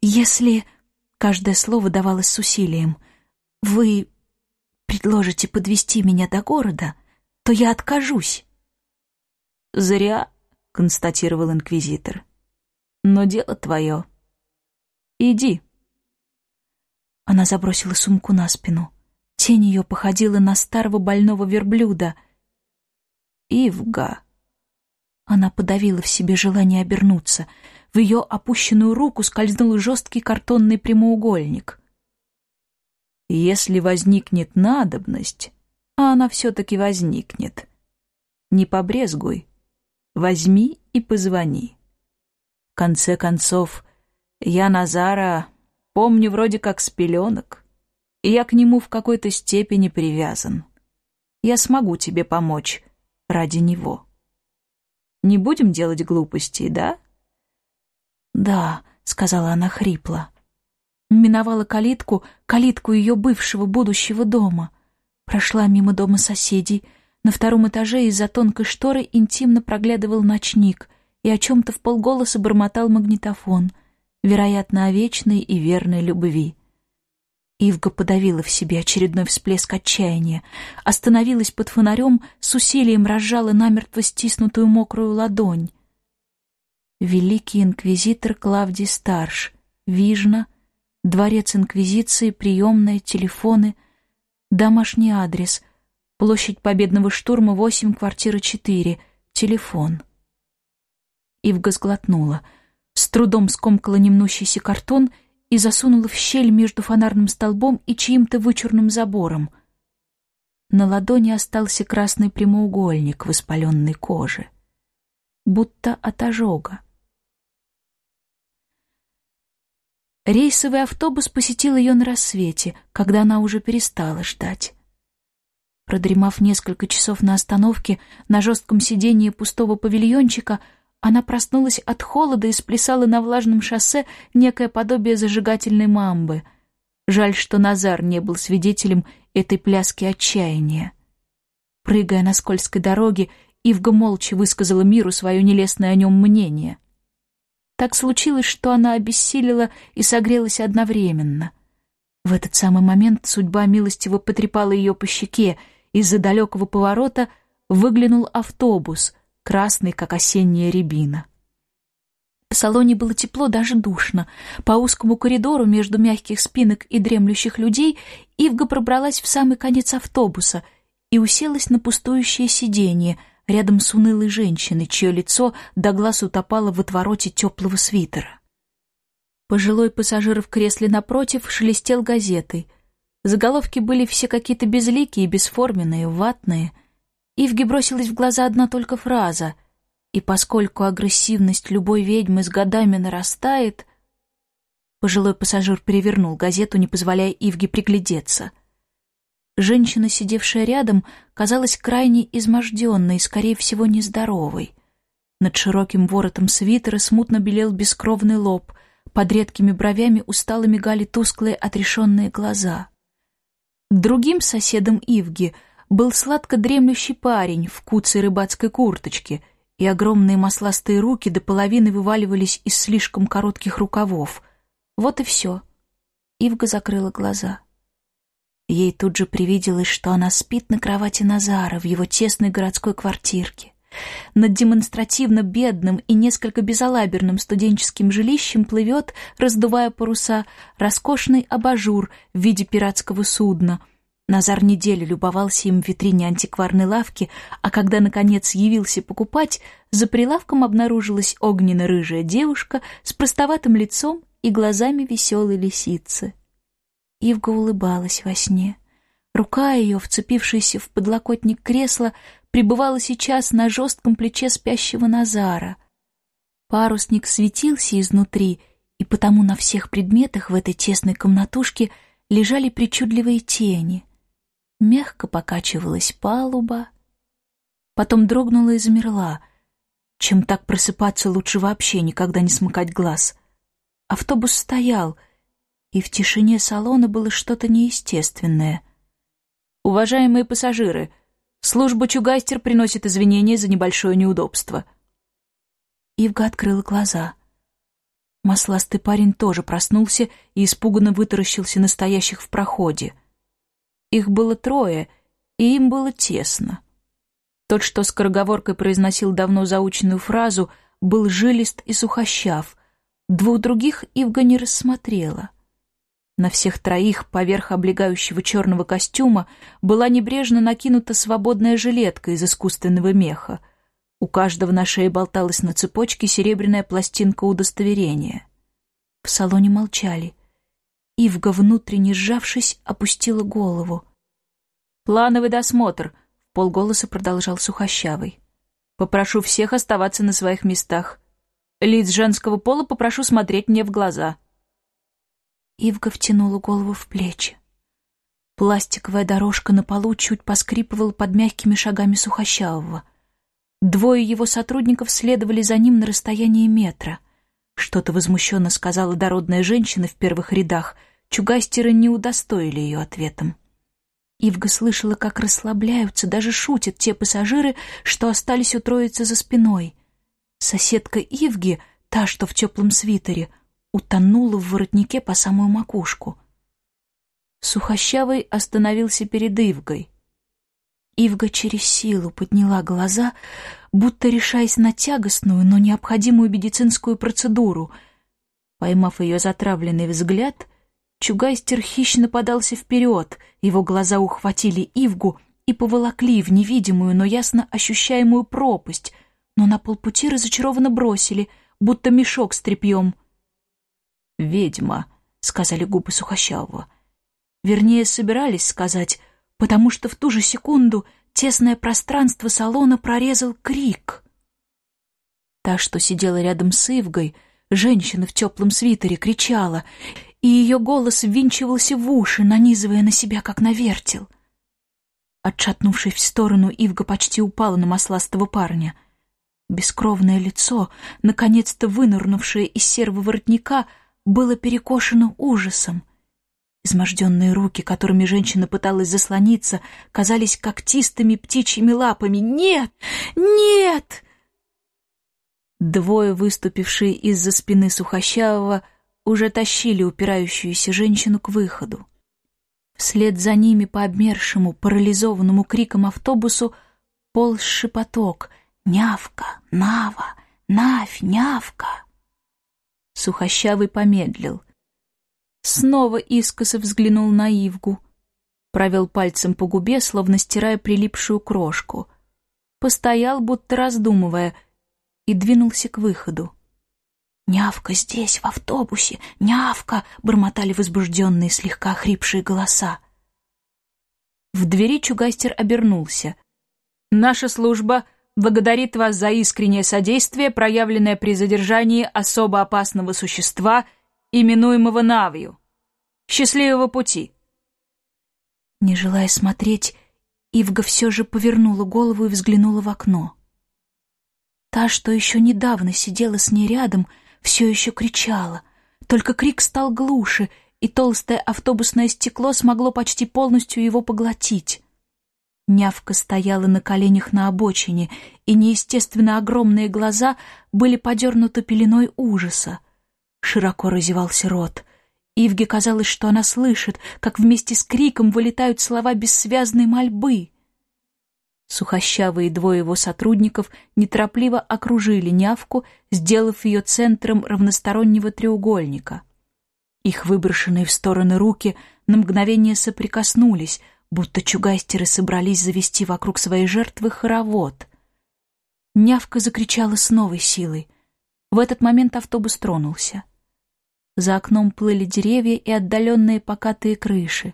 «Если...» — каждое слово давалось с усилием. «Вы предложите подвести меня до города, то я откажусь». «Зря», — констатировал инквизитор. «Но дело твое». Иди». Она забросила сумку на спину. Тень ее походила на старого больного верблюда. «Ивга». Она подавила в себе желание обернуться. В ее опущенную руку скользнул жесткий картонный прямоугольник. «Если возникнет надобность, а она все-таки возникнет, не побрезгуй, возьми и позвони. В конце концов, я Назара помню вроде как с пеленок, и я к нему в какой-то степени привязан. Я смогу тебе помочь ради него. Не будем делать глупостей, да? Да, сказала она хрипло. Миновала калитку, калитку ее бывшего будущего дома. Прошла мимо дома соседей. На втором этаже из-за тонкой шторы интимно проглядывал ночник и о чем-то в полголоса бормотал магнитофон — вероятно, о вечной и верной любви. Ивга подавила в себе очередной всплеск отчаяния, остановилась под фонарем, с усилием разжала намертво стиснутую мокрую ладонь. Великий инквизитор Клавдий Старш, Вижна, Дворец Инквизиции, приемная, телефоны, домашний адрес, площадь Победного штурма, 8, квартира 4, телефон. Ивга сглотнула, трудом скомкала немнущийся картон — и засунула в щель между фонарным столбом и чьим-то вычурным забором. На ладони остался красный прямоугольник воспаленной кожи, будто от ожога. Рейсовый автобус посетил ее на рассвете, когда она уже перестала ждать. Продремав несколько часов на остановке, на жестком сиденье пустого павильончика, она проснулась от холода и сплясала на влажном шоссе некое подобие зажигательной мамбы. Жаль, что Назар не был свидетелем этой пляски отчаяния. Прыгая на скользкой дороге, Ивга молча высказала миру свое нелестное о нем мнение. Так случилось, что она обессилила и согрелась одновременно. В этот самый момент судьба милостиво потрепала ее по щеке, из-за далекого поворота выглянул автобус — красный, как осенняя рябина. В салоне было тепло, даже душно. По узкому коридору между мягких спинок и дремлющих людей Ивга пробралась в самый конец автобуса и уселась на пустующее сиденье рядом с унылой женщиной, чье лицо до глаз утопало в отвороте теплого свитера. Пожилой пассажир в кресле напротив шелестел газетой. Заголовки были все какие-то безликие, бесформенные, ватные — Ивге бросилась в глаза одна только фраза, и поскольку агрессивность любой ведьмы с годами нарастает... Пожилой пассажир перевернул газету, не позволяя Ивге приглядеться. Женщина, сидевшая рядом, казалась крайне изможденной скорее всего, нездоровой. Над широким воротом свитера смутно белел бескровный лоб, под редкими бровями устало мигали тусклые отрешенные глаза. Другим соседом Ивги — был сладко дремлющий парень в куцей рыбацкой курточке, и огромные масластые руки до половины вываливались из слишком коротких рукавов. Вот и все. Ивга закрыла глаза. Ей тут же привиделось, что она спит на кровати Назара в его тесной городской квартирке. Над демонстративно бедным и несколько безалаберным студенческим жилищем плывет, раздувая паруса, роскошный абажур в виде пиратского судна — Назар неделю любовался им в витрине антикварной лавки, а когда, наконец, явился покупать, за прилавком обнаружилась огненно-рыжая девушка с простоватым лицом и глазами веселой лисицы. Ивга улыбалась во сне. Рука ее, вцепившаяся в подлокотник кресла, пребывала сейчас на жестком плече спящего Назара. Парусник светился изнутри, и потому на всех предметах в этой тесной комнатушке лежали причудливые тени — мягко покачивалась палуба, потом дрогнула и замерла. Чем так просыпаться, лучше вообще никогда не смыкать глаз. Автобус стоял, и в тишине салона было что-то неестественное. «Уважаемые пассажиры, служба Чугайстер приносит извинения за небольшое неудобство». Ивга открыла глаза. Масластый парень тоже проснулся и испуганно вытаращился на стоящих в проходе — их было трое, и им было тесно. Тот, что скороговоркой произносил давно заученную фразу, был жилист и сухощав. Двух других Ивга не рассмотрела. На всех троих поверх облегающего черного костюма была небрежно накинута свободная жилетка из искусственного меха. У каждого на шее болталась на цепочке серебряная пластинка удостоверения. В салоне молчали — Ивга, внутренне сжавшись, опустила голову. «Плановый досмотр», — полголоса продолжал Сухощавый. «Попрошу всех оставаться на своих местах. Лиц женского пола попрошу смотреть мне в глаза». Ивга втянула голову в плечи. Пластиковая дорожка на полу чуть поскрипывала под мягкими шагами Сухощавого. Двое его сотрудников следовали за ним на расстоянии метра. Что-то возмущенно сказала дородная женщина в первых рядах. Чугастеры не удостоили ее ответом. Ивга слышала, как расслабляются, даже шутят те пассажиры, что остались у троицы за спиной. Соседка Ивги, та, что в теплом свитере, утонула в воротнике по самую макушку. Сухощавый остановился перед Ивгой. Ивга через силу подняла глаза, будто решаясь на тягостную, но необходимую медицинскую процедуру. Поймав ее затравленный взгляд, Чугайстер хищно подался вперед, его глаза ухватили Ивгу и поволокли в невидимую, но ясно ощущаемую пропасть, но на полпути разочарованно бросили, будто мешок с тряпьем. «Ведьма», — сказали губы Сухощавого. Вернее, собирались сказать, потому что в ту же секунду тесное пространство салона прорезал крик. Та, что сидела рядом с Ивгой, женщина в теплом свитере, кричала, и ее голос ввинчивался в уши, нанизывая на себя, как на вертел. Отшатнувшись в сторону, Ивга почти упала на масластого парня. Бескровное лицо, наконец-то вынырнувшее из серого воротника, было перекошено ужасом — Изможденные руки, которыми женщина пыталась заслониться, казались когтистыми птичьими лапами. «Нет! Нет!» Двое, выступившие из-за спины Сухощавого, уже тащили упирающуюся женщину к выходу. Вслед за ними по обмершему, парализованному криком автобусу полз шепоток «Нявка! Нава! Навь! Нявка!» Сухощавый помедлил — Снова искоса взглянул на Ивгу. Провел пальцем по губе, словно стирая прилипшую крошку. Постоял, будто раздумывая, и двинулся к выходу. «Нявка здесь, в автобусе! Нявка!» — бормотали возбужденные, слегка хрипшие голоса. В двери Чугастер обернулся. «Наша служба благодарит вас за искреннее содействие, проявленное при задержании особо опасного существа — именуемого Навью. Счастливого пути!» Не желая смотреть, Ивга все же повернула голову и взглянула в окно. Та, что еще недавно сидела с ней рядом, все еще кричала. Только крик стал глуше, и толстое автобусное стекло смогло почти полностью его поглотить. Нявка стояла на коленях на обочине, и неестественно огромные глаза были подернуты пеленой ужаса. Широко разевался рот. Ивге казалось, что она слышит, как вместе с криком вылетают слова бессвязной мольбы. Сухощавые двое его сотрудников неторопливо окружили нявку, сделав ее центром равностороннего треугольника. Их выброшенные в стороны руки на мгновение соприкоснулись, будто чугайстеры собрались завести вокруг своей жертвы хоровод. Нявка закричала с новой силой. В этот момент автобус тронулся. За окном плыли деревья и отдаленные покатые крыши.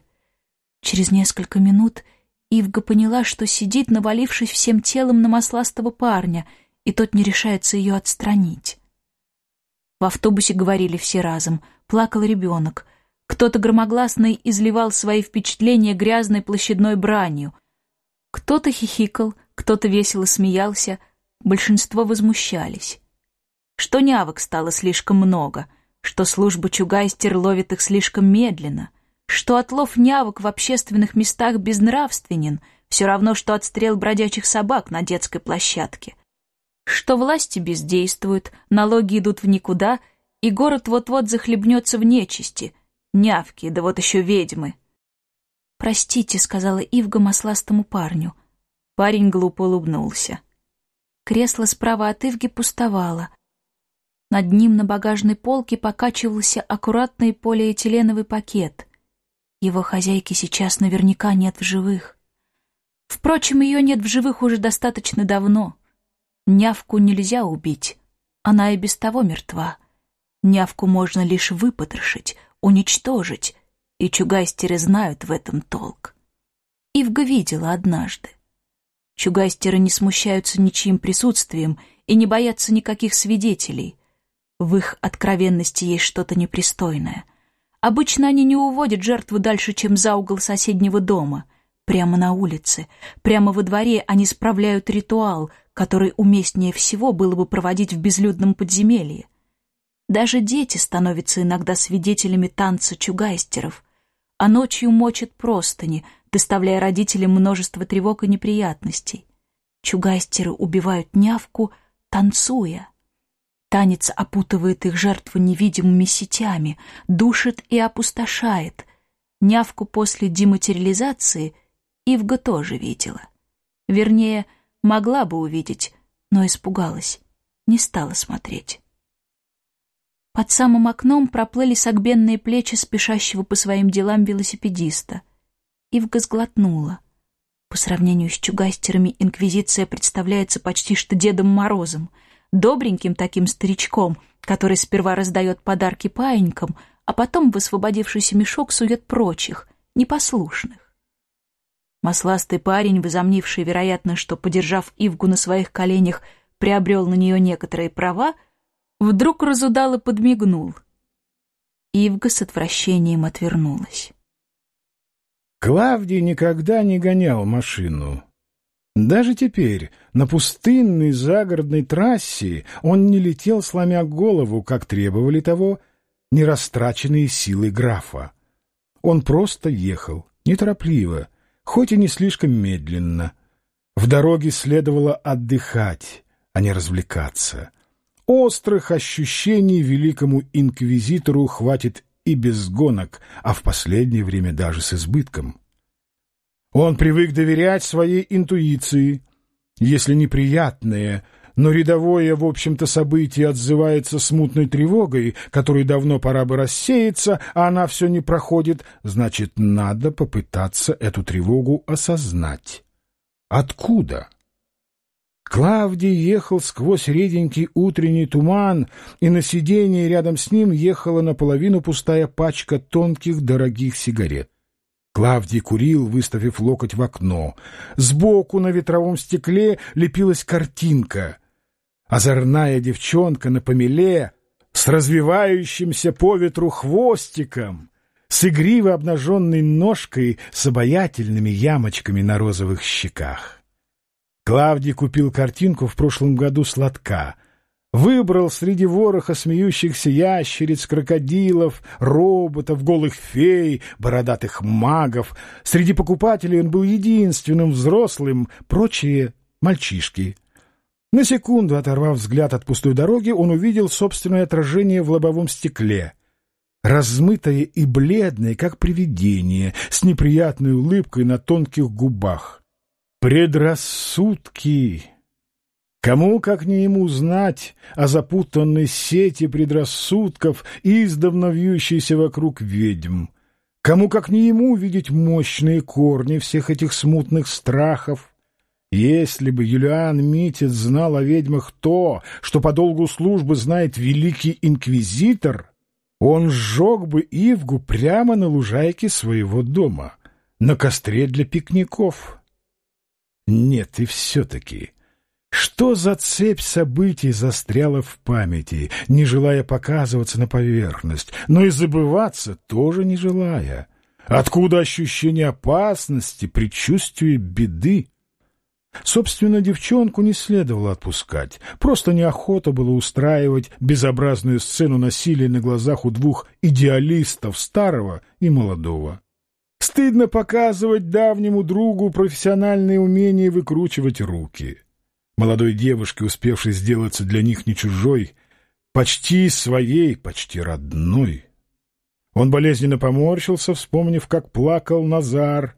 Через несколько минут Ивга поняла, что сидит, навалившись всем телом на масластого парня, и тот не решается ее отстранить. В автобусе говорили все разом, плакал ребенок. Кто-то громогласно изливал свои впечатления грязной площадной бранью. Кто-то хихикал, кто-то весело смеялся, большинство возмущались. Что нявок стало слишком много — что служба Чугайстер ловит их слишком медленно, что отлов нявок в общественных местах безнравственен, все равно, что отстрел бродячих собак на детской площадке, что власти бездействуют, налоги идут в никуда, и город вот-вот захлебнется в нечисти, нявки, да вот еще ведьмы. «Простите», — сказала Ивга масластому парню. Парень глупо улыбнулся. Кресло справа от Ивги пустовало — над ним на багажной полке покачивался аккуратный полиэтиленовый пакет. Его хозяйки сейчас наверняка нет в живых. Впрочем, ее нет в живых уже достаточно давно. Нявку нельзя убить, она и без того мертва. Нявку можно лишь выпотрошить, уничтожить, и чугайстеры знают в этом толк. Ивга видела однажды. Чугайстеры не смущаются ничьим присутствием и не боятся никаких свидетелей. В их откровенности есть что-то непристойное. Обычно они не уводят жертву дальше, чем за угол соседнего дома. Прямо на улице, прямо во дворе они справляют ритуал, который уместнее всего было бы проводить в безлюдном подземелье. Даже дети становятся иногда свидетелями танца чугайстеров, а ночью мочат простыни, доставляя родителям множество тревог и неприятностей. Чугайстеры убивают нявку, танцуя. Танец опутывает их жертву невидимыми сетями, душит и опустошает. Нявку после дематериализации Ивга тоже видела. Вернее, могла бы увидеть, но испугалась, не стала смотреть. Под самым окном проплыли согбенные плечи спешащего по своим делам велосипедиста. Ивга сглотнула. По сравнению с чугайстерами инквизиция представляется почти что Дедом Морозом, добреньким таким старичком, который сперва раздает подарки паинькам, а потом в освободившийся мешок сует прочих, непослушных. Масластый парень, возомнивший, вероятно, что, подержав Ивгу на своих коленях, приобрел на нее некоторые права, вдруг разудал и подмигнул. Ивга с отвращением отвернулась. Клавдий никогда не гонял машину. Даже теперь, на пустынной загородной трассе, он не летел, сломя голову, как требовали того, нерастраченные силы графа. Он просто ехал, неторопливо, хоть и не слишком медленно. В дороге следовало отдыхать, а не развлекаться. Острых ощущений великому инквизитору хватит и без гонок, а в последнее время даже с избытком. Он привык доверять своей интуиции. Если неприятное, но рядовое, в общем-то, событие отзывается смутной тревогой, которой давно пора бы рассеяться, а она все не проходит, значит, надо попытаться эту тревогу осознать. Откуда? Клавдий ехал сквозь реденький утренний туман, и на сиденье рядом с ним ехала наполовину пустая пачка тонких дорогих сигарет. Клавдий курил, выставив локоть в окно. Сбоку на ветровом стекле лепилась картинка. Озорная девчонка на помеле с развивающимся по ветру хвостиком, с игриво обнаженной ножкой с обаятельными ямочками на розовых щеках. Клавдий купил картинку в прошлом году сладка. Выбрал среди вороха смеющихся ящериц, крокодилов, роботов, голых фей, бородатых магов. Среди покупателей он был единственным взрослым, прочие — мальчишки. На секунду, оторвав взгляд от пустой дороги, он увидел собственное отражение в лобовом стекле — размытое и бледное, как привидение, с неприятной улыбкой на тонких губах. Предрассудки! Кому, как не ему, знать о запутанной сети предрассудков, издавна вьющейся вокруг ведьм? Кому, как не ему, видеть мощные корни всех этих смутных страхов? Если бы Юлиан Митец знал о ведьмах то, что по долгу службы знает великий инквизитор, он сжег бы Ивгу прямо на лужайке своего дома, на костре для пикников». Нет, и все-таки... Что за цепь событий застряла в памяти, не желая показываться на поверхность, но и забываться тоже не желая? Откуда ощущение опасности, предчувствие беды? Собственно, девчонку не следовало отпускать. Просто неохота было устраивать безобразную сцену насилия на глазах у двух идеалистов, старого и молодого. Стыдно показывать давнему другу профессиональные умения выкручивать руки. Молодой девушке, успевшей сделаться для них не чужой, почти своей, почти родной. Он болезненно поморщился, вспомнив, как плакал Назар,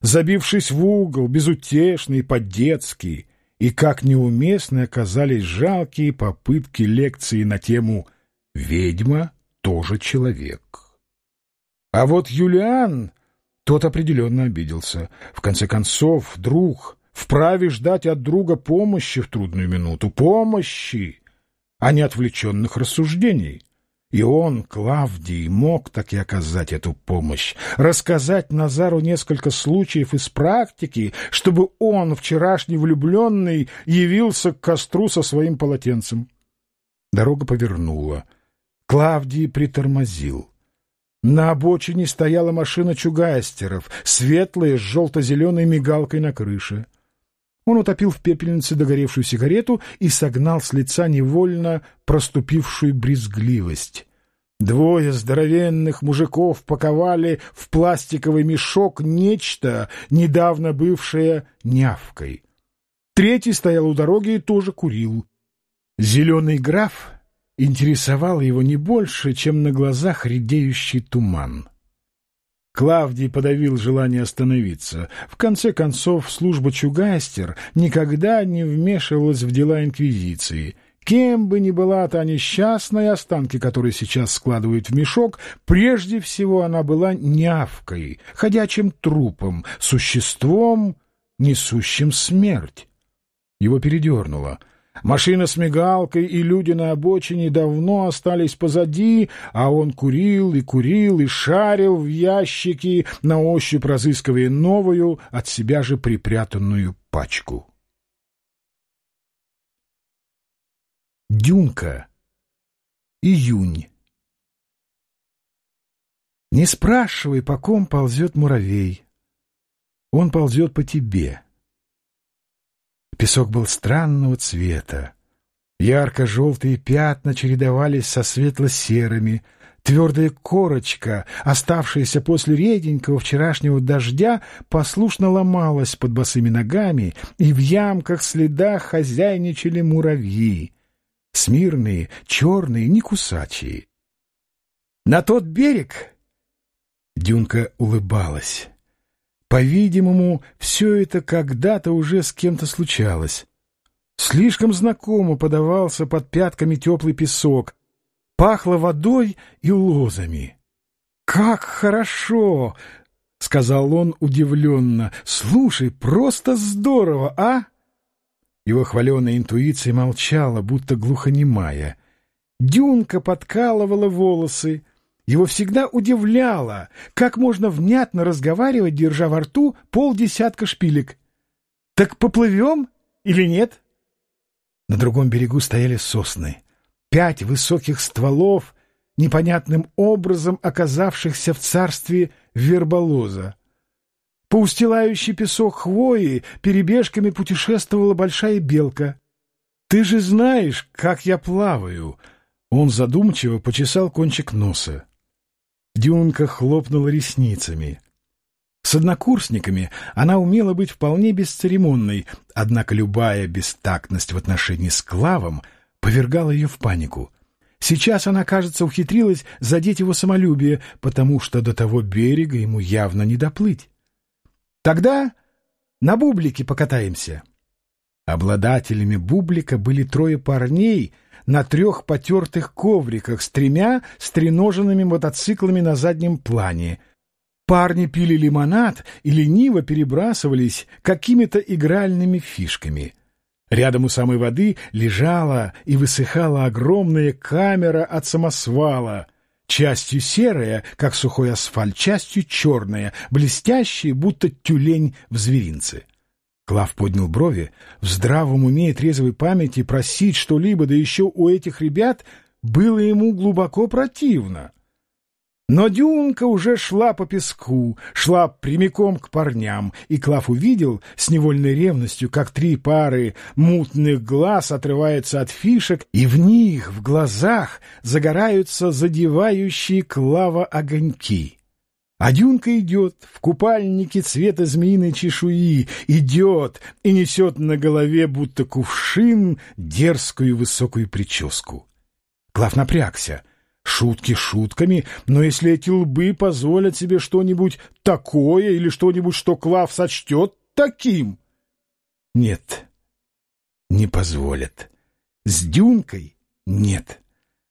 забившись в угол, безутешный, по-детски, и как неуместны оказались жалкие попытки лекции на тему «Ведьма тоже человек». А вот Юлиан тот определенно обиделся. В конце концов, друг вправе ждать от друга помощи в трудную минуту. Помощи, а не отвлеченных рассуждений. И он, Клавдий, мог так и оказать эту помощь, рассказать Назару несколько случаев из практики, чтобы он, вчерашний влюбленный, явился к костру со своим полотенцем. Дорога повернула. Клавдий притормозил. На обочине стояла машина чугайстеров, светлая, с желто-зеленой мигалкой на крыше. Он утопил в пепельнице догоревшую сигарету и согнал с лица невольно проступившую брезгливость. Двое здоровенных мужиков паковали в пластиковый мешок нечто, недавно бывшее нявкой. Третий стоял у дороги и тоже курил. Зеленый граф интересовал его не больше, чем на глазах редеющий туман. Клавдий подавил желание остановиться. В конце концов, служба Чугастер никогда не вмешивалась в дела Инквизиции. Кем бы ни была та несчастная, останки которой сейчас складывают в мешок, прежде всего она была нявкой, ходячим трупом, существом, несущим смерть. Его передернуло — Машина с мигалкой и люди на обочине давно остались позади, а он курил и курил и шарил в ящики, на ощупь разыскивая новую, от себя же припрятанную пачку. Дюнка. Июнь. Не спрашивай, по ком ползет муравей. Он ползет по тебе. Песок был странного цвета. Ярко-желтые пятна чередовались со светло-серыми. Твердая корочка, оставшаяся после реденького вчерашнего дождя, послушно ломалась под босыми ногами, и в ямках следах хозяйничали муравьи. Смирные, черные, не кусачие. «На тот берег!» Дюнка улыбалась. По-видимому, все это когда-то уже с кем-то случалось. Слишком знакомо подавался под пятками теплый песок, пахло водой и лозами. «Как хорошо!» — сказал он удивленно. «Слушай, просто здорово, а?» Его хваленая интуиция молчала, будто глухонемая. Дюнка подкалывала волосы, его всегда удивляло, как можно внятно разговаривать, держа во рту полдесятка шпилек. «Так поплывем или нет?» На другом берегу стояли сосны. Пять высоких стволов, непонятным образом оказавшихся в царстве верболоза. По устилающий песок хвои перебежками путешествовала большая белка. «Ты же знаешь, как я плаваю!» Он задумчиво почесал кончик носа. Дюнка хлопнула ресницами. С однокурсниками она умела быть вполне бесцеремонной, однако любая бестактность в отношении с Клавом повергала ее в панику. Сейчас она, кажется, ухитрилась задеть его самолюбие, потому что до того берега ему явно не доплыть. «Тогда на бублике покатаемся». Обладателями бублика были трое парней — на трех потертых ковриках с тремя стреноженными мотоциклами на заднем плане. Парни пили лимонад и лениво перебрасывались какими-то игральными фишками. Рядом у самой воды лежала и высыхала огромная камера от самосвала, частью серая, как сухой асфальт, частью черная, блестящая, будто тюлень в зверинце. Клав поднял брови. В здравом уме и трезвой памяти просить что-либо, да еще у этих ребят, было ему глубоко противно. Но Дюнка уже шла по песку, шла прямиком к парням, и Клав увидел с невольной ревностью, как три пары мутных глаз отрываются от фишек, и в них, в глазах, загораются задевающие Клава огоньки. А Дюнка идет в купальнике цвета змеиной чешуи, идет и несет на голове, будто кувшин, дерзкую высокую прическу. Клав напрягся. Шутки шутками, но если эти лбы позволят себе что-нибудь такое или что-нибудь, что Клав сочтет таким... Нет, не позволят. С Дюнкой нет.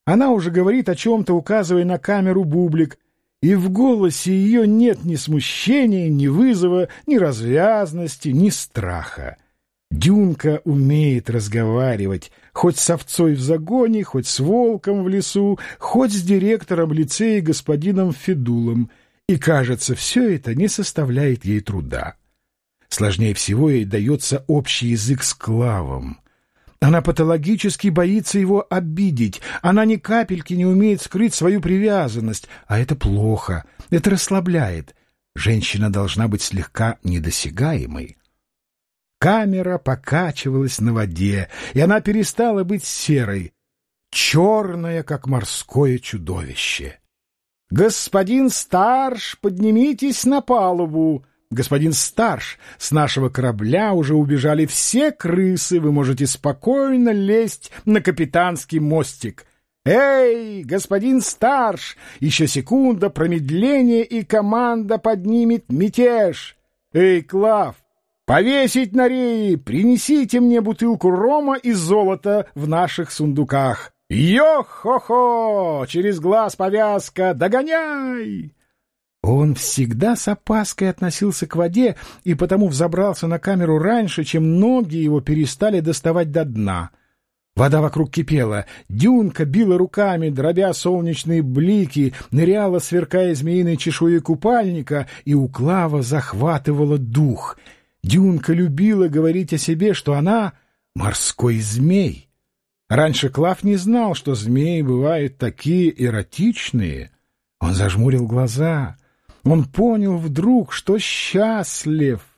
Она уже говорит о чем-то, указывая на камеру бублик, и в голосе ее нет ни смущения, ни вызова, ни развязности, ни страха. Дюнка умеет разговаривать, хоть с овцой в загоне, хоть с волком в лесу, хоть с директором лицея господином Федулом, и, кажется, все это не составляет ей труда. Сложнее всего ей дается общий язык с Клавом. Она патологически боится его обидеть. Она ни капельки не умеет скрыть свою привязанность. А это плохо. Это расслабляет. Женщина должна быть слегка недосягаемой. Камера покачивалась на воде, и она перестала быть серой, черная, как морское чудовище. «Господин Старш, поднимитесь на палубу!» Господин Старш, с нашего корабля уже убежали все крысы, вы можете спокойно лезть на капитанский мостик. «Эй, господин Старш! Еще секунда промедления, и команда поднимет мятеж! Эй, Клав, повесить на реи! Принесите мне бутылку рома и золота в наших сундуках! Йо-хо-хо! Через глаз повязка! Догоняй!» Он всегда с опаской относился к воде и потому взобрался на камеру раньше, чем ноги его перестали доставать до дна — Вода вокруг кипела, дюнка била руками, дробя солнечные блики, ныряла, сверкая змеиной чешуей купальника, и у Клава захватывала дух. Дюнка любила говорить о себе, что она — морской змей. Раньше Клав не знал, что змеи бывают такие эротичные. Он зажмурил глаза. Он понял вдруг, что счастлив —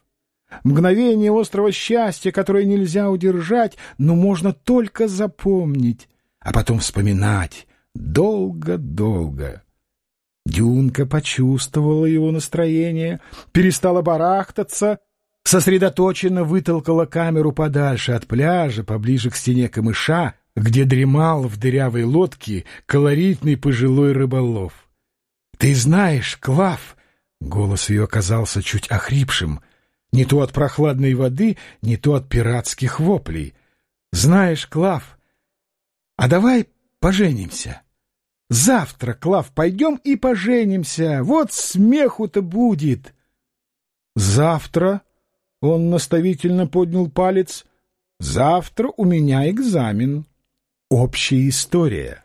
Мгновение острого счастья, которое нельзя удержать, но можно только запомнить, а потом вспоминать долго-долго. Дюнка почувствовала его настроение, перестала барахтаться, сосредоточенно вытолкала камеру подальше от пляжа, поближе к стене камыша, где дремал в дырявой лодке колоритный пожилой рыболов. «Ты знаешь, Клав!» — голос ее оказался чуть охрипшим — не то от прохладной воды, не то от пиратских воплей. Знаешь, Клав, а давай поженимся. Завтра, Клав, пойдем и поженимся. Вот смеху-то будет. Завтра, — он наставительно поднял палец, — завтра у меня экзамен. Общая история.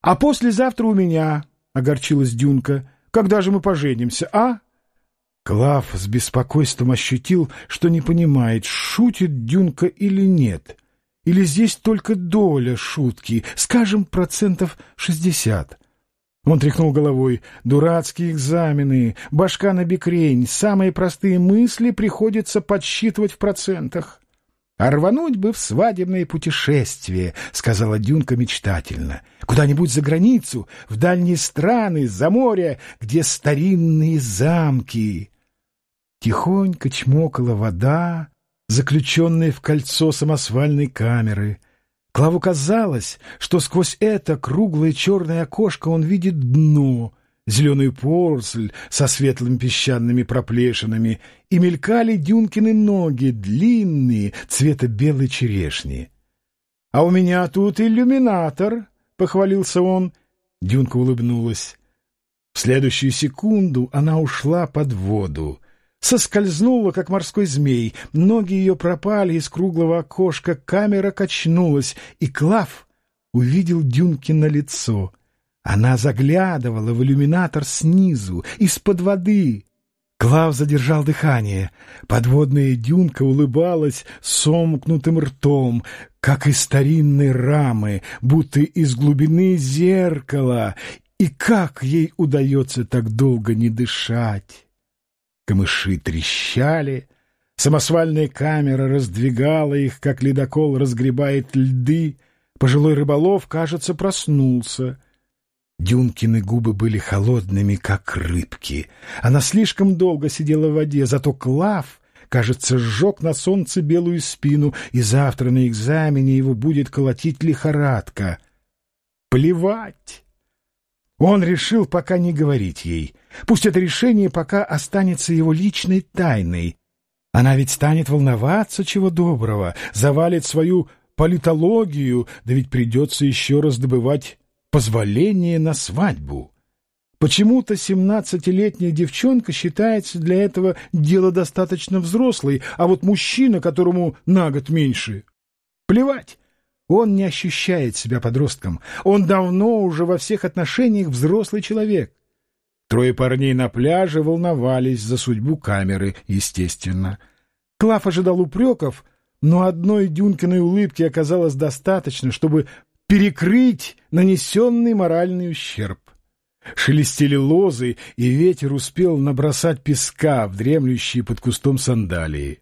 А послезавтра у меня, — огорчилась Дюнка, — когда же мы поженимся, а? Клав с беспокойством ощутил, что не понимает, шутит Дюнка или нет. Или здесь только доля шутки, скажем, процентов шестьдесят. Он тряхнул головой. Дурацкие экзамены, башка на бекрень, самые простые мысли приходится подсчитывать в процентах. «А рвануть бы в свадебное путешествие», — сказала Дюнка мечтательно. «Куда-нибудь за границу, в дальние страны, за море, где старинные замки». Тихонько чмокала вода, заключенная в кольцо самосвальной камеры. Клаву казалось, что сквозь это круглое черное окошко он видит дно, зеленую порсль со светлыми песчаными проплешинами, и мелькали Дюнкины ноги, длинные, цвета белой черешни. — А у меня тут иллюминатор, — похвалился он. Дюнка улыбнулась. В следующую секунду она ушла под воду — соскользнула, как морской змей. Ноги ее пропали из круглого окошка, камера качнулась, и Клав увидел Дюнкино лицо. Она заглядывала в иллюминатор снизу, из-под воды. Клав задержал дыхание. Подводная дюнка улыбалась сомкнутым ртом, как из старинной рамы, будто из глубины зеркала. И как ей удается так долго не дышать? Камыши трещали, самосвальная камера раздвигала их, как ледокол разгребает льды, пожилой рыболов, кажется, проснулся. Дюнкины губы были холодными, как рыбки. Она слишком долго сидела в воде, зато Клав, кажется, сжег на солнце белую спину, и завтра на экзамене его будет колотить лихорадка. Плевать! Он решил пока не говорить ей. Пусть это решение пока останется его личной тайной. Она ведь станет волноваться чего доброго, завалит свою политологию, да ведь придется еще раз добывать позволение на свадьбу. Почему-то семнадцатилетняя девчонка считается для этого дело достаточно взрослой, а вот мужчина, которому на год меньше, плевать. Он не ощущает себя подростком. Он давно уже во всех отношениях взрослый человек. Трое парней на пляже волновались за судьбу камеры, естественно. Клав ожидал упреков, но одной Дюнкиной улыбки оказалось достаточно, чтобы перекрыть нанесенный моральный ущерб. Шелестели лозы, и ветер успел набросать песка в дремлющие под кустом сандалии.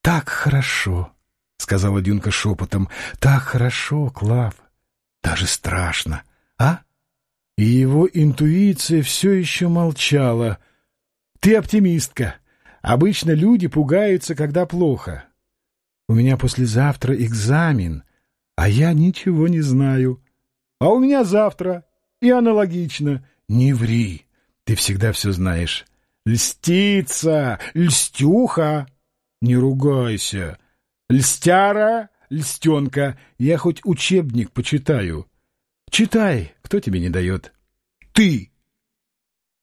«Так хорошо!» — сказала Дюнка шепотом. — Так хорошо, Клав. Даже страшно. А? И его интуиция все еще молчала. — Ты оптимистка. Обычно люди пугаются, когда плохо. У меня послезавтра экзамен, а я ничего не знаю. А у меня завтра. И аналогично. Не ври. Ты всегда все знаешь. Льстица, льстюха. Не ругайся. Льстяра, льстенка. Я хоть учебник почитаю. Читай, кто тебе не дает? Ты!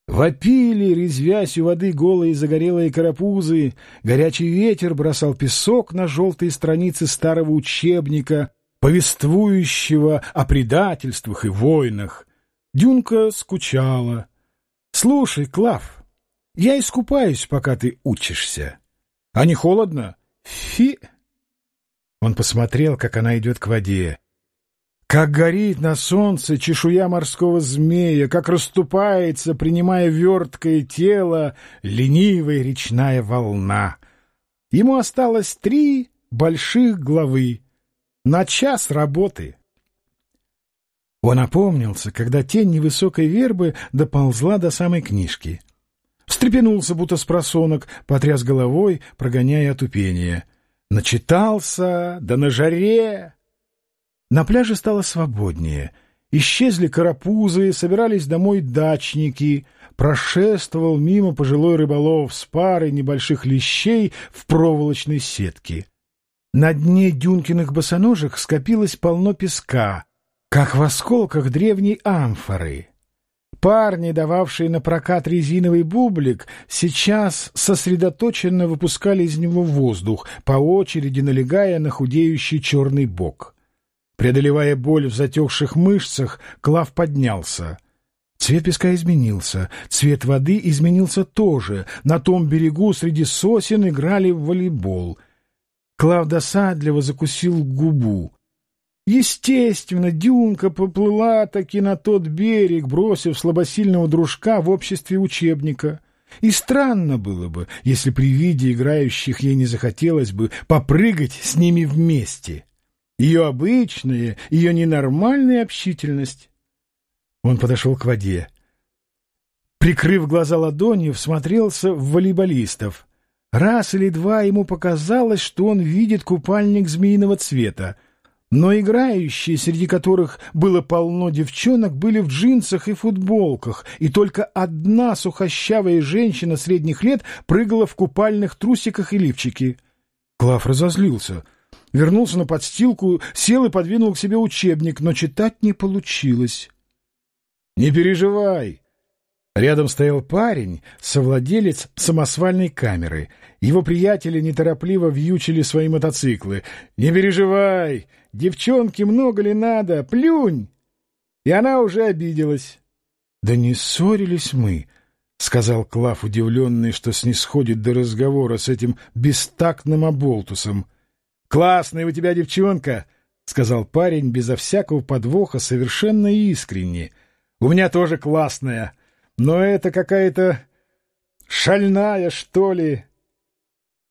Вопили, резвясь у воды голые загорелые карапузы, горячий ветер бросал песок на желтые страницы старого учебника, повествующего о предательствах и войнах. Дюнка скучала. — Слушай, Клав, я искупаюсь, пока ты учишься. — А не холодно? — Фи! Он посмотрел, как она идет к воде. Как горит на солнце чешуя морского змея, как расступается, принимая верткое тело, ленивая речная волна. Ему осталось три больших главы на час работы. Он опомнился, когда тень невысокой вербы доползла до самой книжки. Встрепенулся, будто с просонок, потряс головой, прогоняя отупение. Начитался, да на жаре! На пляже стало свободнее. Исчезли карапузы, собирались домой дачники. Прошествовал мимо пожилой рыболов с парой небольших лещей в проволочной сетке. На дне дюнкиных босоножек скопилось полно песка, как в осколках древней амфоры. Парни, дававшие на прокат резиновый бублик, сейчас сосредоточенно выпускали из него воздух, по очереди налегая на худеющий черный бок. Преодолевая боль в затекших мышцах, Клав поднялся. Цвет песка изменился, цвет воды изменился тоже. На том берегу среди сосен играли в волейбол. Клав досадливо закусил губу. Естественно, Дюнка поплыла таки на тот берег, бросив слабосильного дружка в обществе учебника. И странно было бы, если при виде играющих ей не захотелось бы попрыгать с ними вместе ее обычная, ее ненормальная общительность. Он подошел к воде. Прикрыв глаза ладонью, всмотрелся в волейболистов. Раз или два ему показалось, что он видит купальник змеиного цвета, но играющие, среди которых было полно девчонок, были в джинсах и футболках, и только одна сухощавая женщина средних лет прыгала в купальных трусиках и лифчике. Клав разозлился — вернулся на подстилку, сел и подвинул к себе учебник, но читать не получилось. — Не переживай. Рядом стоял парень, совладелец самосвальной камеры. Его приятели неторопливо вьючили свои мотоциклы. — Не переживай, девчонке много ли надо, плюнь! И она уже обиделась. — Да не ссорились мы, — сказал Клав, удивленный, что снисходит до разговора с этим бестактным оболтусом. «Классная у тебя девчонка!» — сказал парень безо всякого подвоха, совершенно искренне. «У меня тоже классная, но это какая-то шальная, что ли!»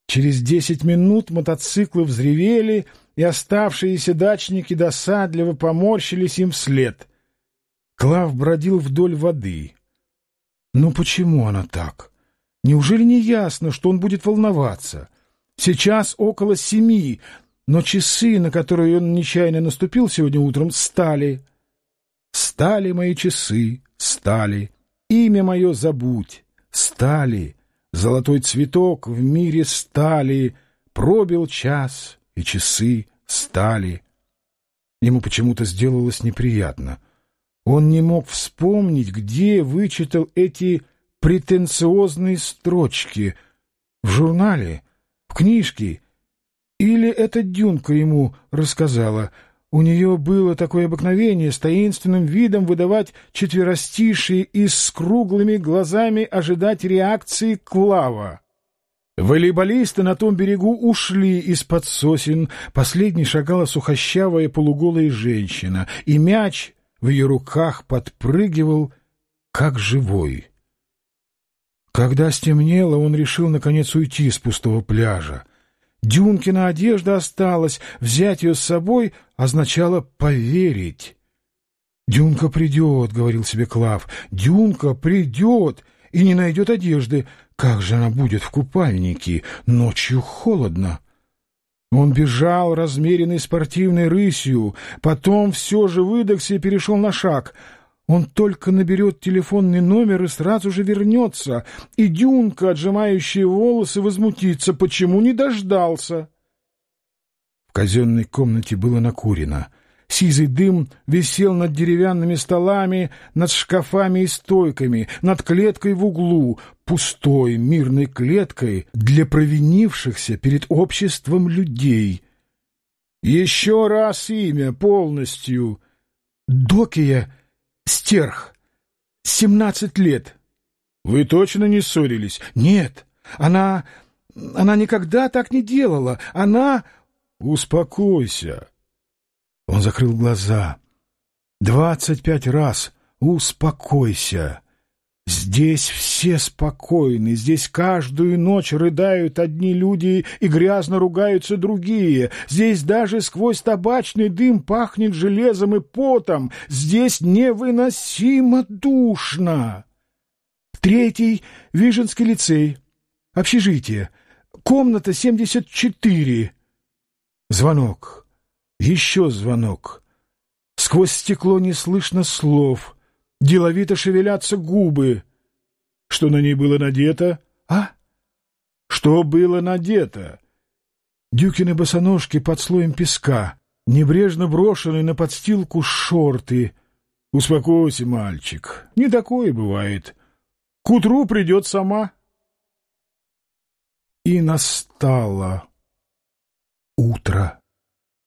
Через десять минут мотоциклы взревели, и оставшиеся дачники досадливо поморщились им вслед. Клав бродил вдоль воды. «Ну почему она так? Неужели не ясно, что он будет волноваться?» Сейчас около семи, но часы, на которые он нечаянно наступил сегодня утром, стали. Стали мои часы, стали. Имя мое забудь, стали. Золотой цветок в мире стали. Пробил час, и часы стали. Ему почему-то сделалось неприятно. Он не мог вспомнить, где вычитал эти претенциозные строчки. В журнале — в книжке. Или эта Дюнка ему рассказала. У нее было такое обыкновение с таинственным видом выдавать четверостишие и с круглыми глазами ожидать реакции Клава. Волейболисты на том берегу ушли из-под сосен. Последней шагала сухощавая полуголая женщина, и мяч в ее руках подпрыгивал, как живой. Когда стемнело, он решил, наконец, уйти с пустого пляжа. Дюнкина одежда осталась, взять ее с собой означало поверить. «Дюнка придет», — говорил себе Клав, — «Дюнка придет и не найдет одежды. Как же она будет в купальнике? Ночью холодно». Он бежал размеренной спортивной рысью, потом все же выдохся и перешел на шаг. Он только наберет телефонный номер и сразу же вернется, и Дюнка, отжимающая волосы, возмутится, почему не дождался. В казенной комнате было накурено — Сизый дым висел над деревянными столами, над шкафами и стойками, над клеткой в углу, пустой мирной клеткой для провинившихся перед обществом людей. Еще раз имя полностью. Докия Стерх. Семнадцать лет. Вы точно не ссорились? Нет. Она... Она никогда так не делала. Она... Успокойся. Он закрыл глаза. Двадцать пять раз «Успокойся». Здесь все спокойны, здесь каждую ночь рыдают одни люди и грязно ругаются другие. Здесь даже сквозь табачный дым пахнет железом и потом. Здесь невыносимо душно. Третий — Виженский лицей. Общежитие. Комната 74. Звонок. Еще звонок. Сквозь стекло не слышно слов. Деловито шевелятся губы. Что на ней было надето? А? Что было надето? Дюкины босоножки под слоем песка, небрежно брошенные на подстилку шорты. Успокойся, мальчик, не такое бывает. К утру придет сама. И настало утро.